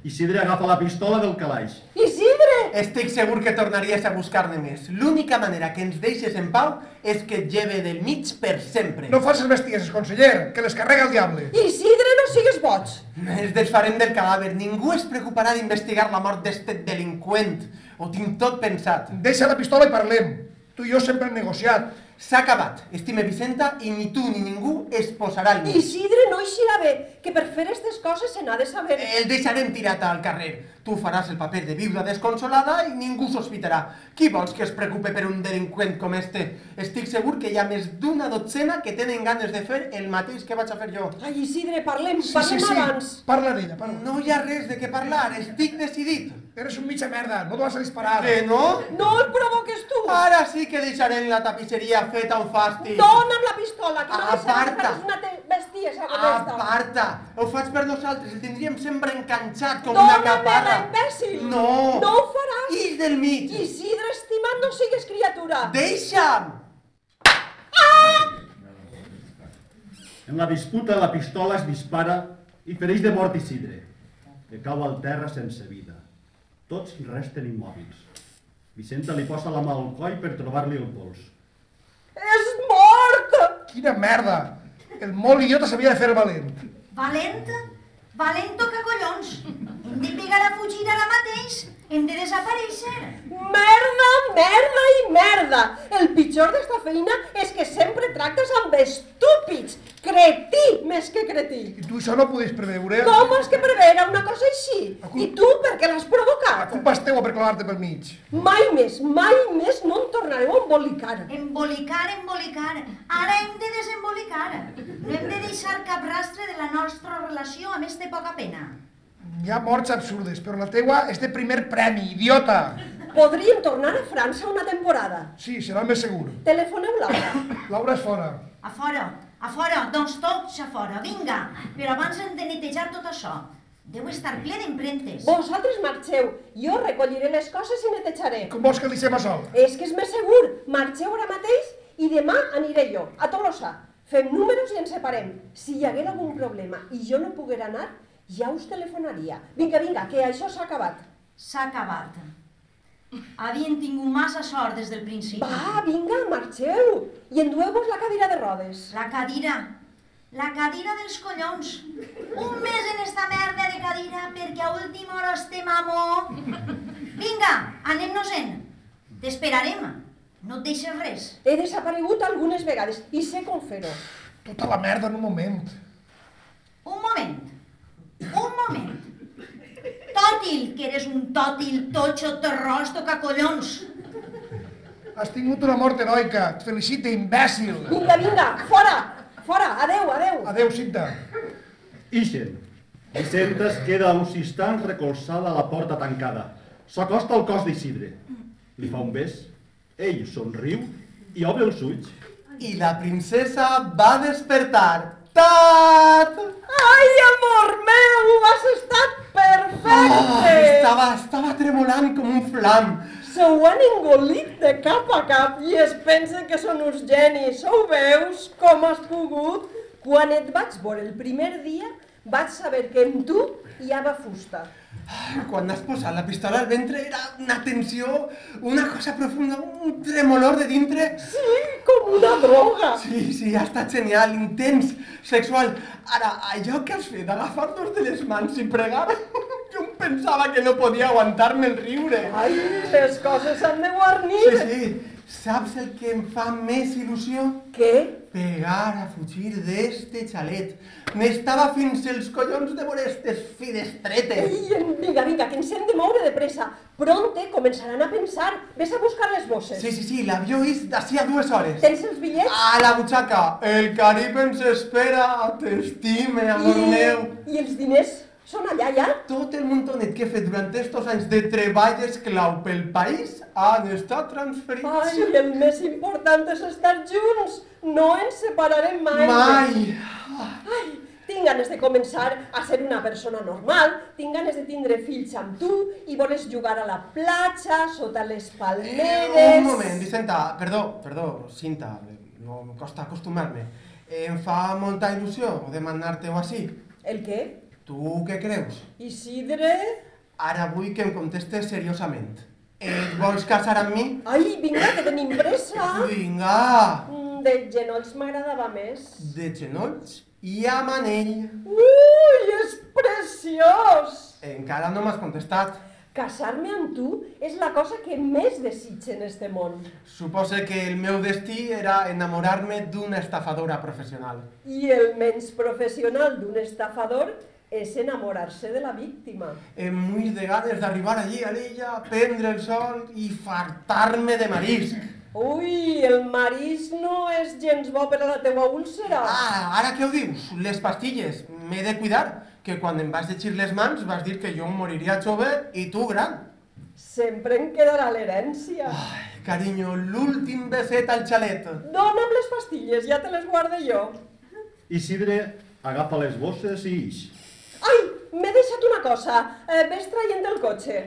Isidre agafa la pistola del calaix. Isidre! Estic segur que tornaries a buscar-ne més. L'única manera que ens deixes en pau és que et lleve del mig per sempre. No facis bestieses, conseller, que les carrega el diable. Isidre, no sigues boig. Ens desfarem del cadàver. Ningú es preocuparà d'investigar la mort d'este delinqüent. Ho tinc tot pensat. Deixa la pistola i parlem. Tu i jo sempre hem negociat. S'ha acabat, estime Vicenta, i ni tu ni ningú es posarà al mig. Isidre, no eixirà bé, que per fer aquestes coses se n'ha de saber. El deixarem tirat al carrer. Tu faràs el paper de viuda desconsolada i ningú sospitarà. Qui vols que es preocupe per un delinqüent com este? Estic segur que hi ha més d'una dotzena que tenen ganes de fer el mateix que vaig a fer jo. Ai, Isidre, parlem, Sí, parlem sí, sí. abans. Parla d'ella, parla. No hi ha res de què parlar, estic decidit. Eres un mitja merda, no te vas a disparar. Que no? No el provoques tu. Ara sí que deixarem la tapisseria feta un fàstic. Dona'm la pistola, que no Aparta. una te- bestiesa com esta. Aparta! Ho faig per nosaltres, el tindríem sempre enganxat com una Dóna-me-la, caparra. Imbècil. No! No ho faràs. Ix del mig! Isidre, estimat, no sigues criatura. Deixa'm! En la disputa, la pistola es dispara i fereix de mort Isidre, que cau al terra sense vida. Tots resten immòbils. Vicenta li posa la mà al coll per trobar-li el pols. És mort! Quina merda! El molt idiota s'havia de fer valent. Valent? Valent que collons? De pegar a fugir ara mateix? Hem de desaparèixer? Merda, merda i merda! El pitjor d'esta feina és que sempre tractes amb estúpids, cretí més que cretí. I tu això no ho podies preveure? Com has que preveure una cosa així? La cul- I tu per què l'has La provocat? culpa és teua per clavar-te pel mig. Mai més, mai més no em tornareu a embolicar. Embolicar, embolicar. Ara hem de desembolicar. No hem de deixar cap rastre de la nostra relació amb este poca pena. Hi ha morts absurdes, però la teua és de primer premi, idiota. Podríem tornar a França una temporada. Sí, serà més segur. Telefoneu Laura. Laura és fora. A fora, a fora, doncs tots a fora, vinga. Però abans hem de netejar tot això. Deu estar ple d'empremtes. Vosaltres marxeu, jo recolliré les coses i netejaré. Com vols que li deixem a sol? És que és més segur, marxeu ara mateix i demà aniré jo, a Tolosa. Fem números i ens separem. Si hi haguera algun problema i jo no poguera anar, ja us telefonaria. Vinga, vinga, que això s'ha acabat. S'ha acabat. Havien tingut massa sort des del principi. Va, vinga, marxeu i endueu-vos la cadira de rodes. La cadira. La cadira dels collons. Un mes en esta merda de cadira perquè a última hora estem amo. Vinga, anem-nos-en. T'esperarem. No et deixes res. He desaparegut algunes vegades i sé com fer-ho. Tota la merda en un moment. Tòtil, que eres un tòtil, totxo, terrós, toca collons. Has tingut una mort heroica. Et felicite, imbècil. Vinga, vinga, fora! Fora! Adeu, adeu! Adeu, Cinta. Ixen. Vicenta es queda uns instants recolzada a la porta tancada. S'acosta al cos d'Isidre. Li fa un bes. Ell somriu i obre els ulls. I la princesa va despertar. Tat! Ai, amor meu, has estat perfecte! Ah, estava, estava tremolant com un flam. Se ho han engolit de cap a cap i es pensen que són uns genis. Ho veus com has pogut? Quan et vaig veure el primer dia, vaig saber que en tu hi havia fusta. Quan has posat la pistola al ventre era una tensió, una cosa profunda, un tremolor de dintre. Sí, com una droga. Sí, sí, ha estat genial, intens, sexual. Ara, allò que has fet, agafar-nos de les mans i pregar, jo em pensava que no podia aguantar-me el riure. Ai, les coses s'han de guarnir. Sí, sí, saps el que em fa més il·lusió? Què? Pegar a fugir d'este xalet. N'estava fins els collons de veure estes finestretes. Ei, vinga, vinga, que ens hem de moure de pressa. Pronte començaran a pensar. Ves a buscar les bosses. Sí, sí, sí, l'avió és d'ací a dues hores. Tens els bitllets? A la butxaca, el Carib ens espera, t'estime, amor meu. I els diners són allà, ja? Tot el muntonet que he fet durant estos anys de treball esclau pel país han estat transferits. Ai, el més important és estar junts. No ens separarem mai. Mai! Ai, tinc ganes de començar a ser una persona normal, tinc ganes de tindre fills amb tu i voles jugar a la platja, sota les palmeres... Un moment, Vicenta, perdó, perdó, Cinta, no em costa acostumar-me. Em fa molta il·lusió demanar-te-ho així. El què? Tu què creus? Isidre? Ara vull que em contestes seriosament. Et vols casar amb mi? Ai, vinga, que tenim pressa. Vinga! Mm, De genolls m'agradava més. De genolls i amb anell. Ui, és preciós! Encara no m'has contestat. Casar-me amb tu és la cosa que més desitge en este món. Supose que el meu destí era enamorar-me d'una estafadora professional. I el menys professional d'un estafador és enamorar-se de la víctima. Em muir de ganes d'arribar allí a l'illa, prendre el sol i fartar-me de marisc. Ui, el marís no és gens bo per a la teua úlcera. Ah, ara què ho dius? Les pastilles. M'he de cuidar, que quan em vas llegir les mans vas dir que jo em moriria jove i tu gran. Sempre em quedarà l'herència. Ai, carinyo, l'últim beset al xalet. Dóna'm les pastilles, ja te les guardo jo. Isidre agafa les bosses i ix. Ai, m'he deixat una cosa. Eh, ves traient el cotxe.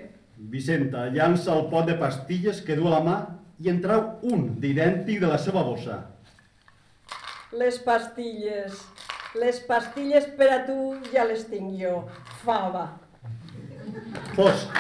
Vicenta llança el pot de pastilles que du a la mà i en trau un d'idèntic de la seva bossa. Les pastilles. Les pastilles per a tu ja les tinc jo. Fava. Fosc.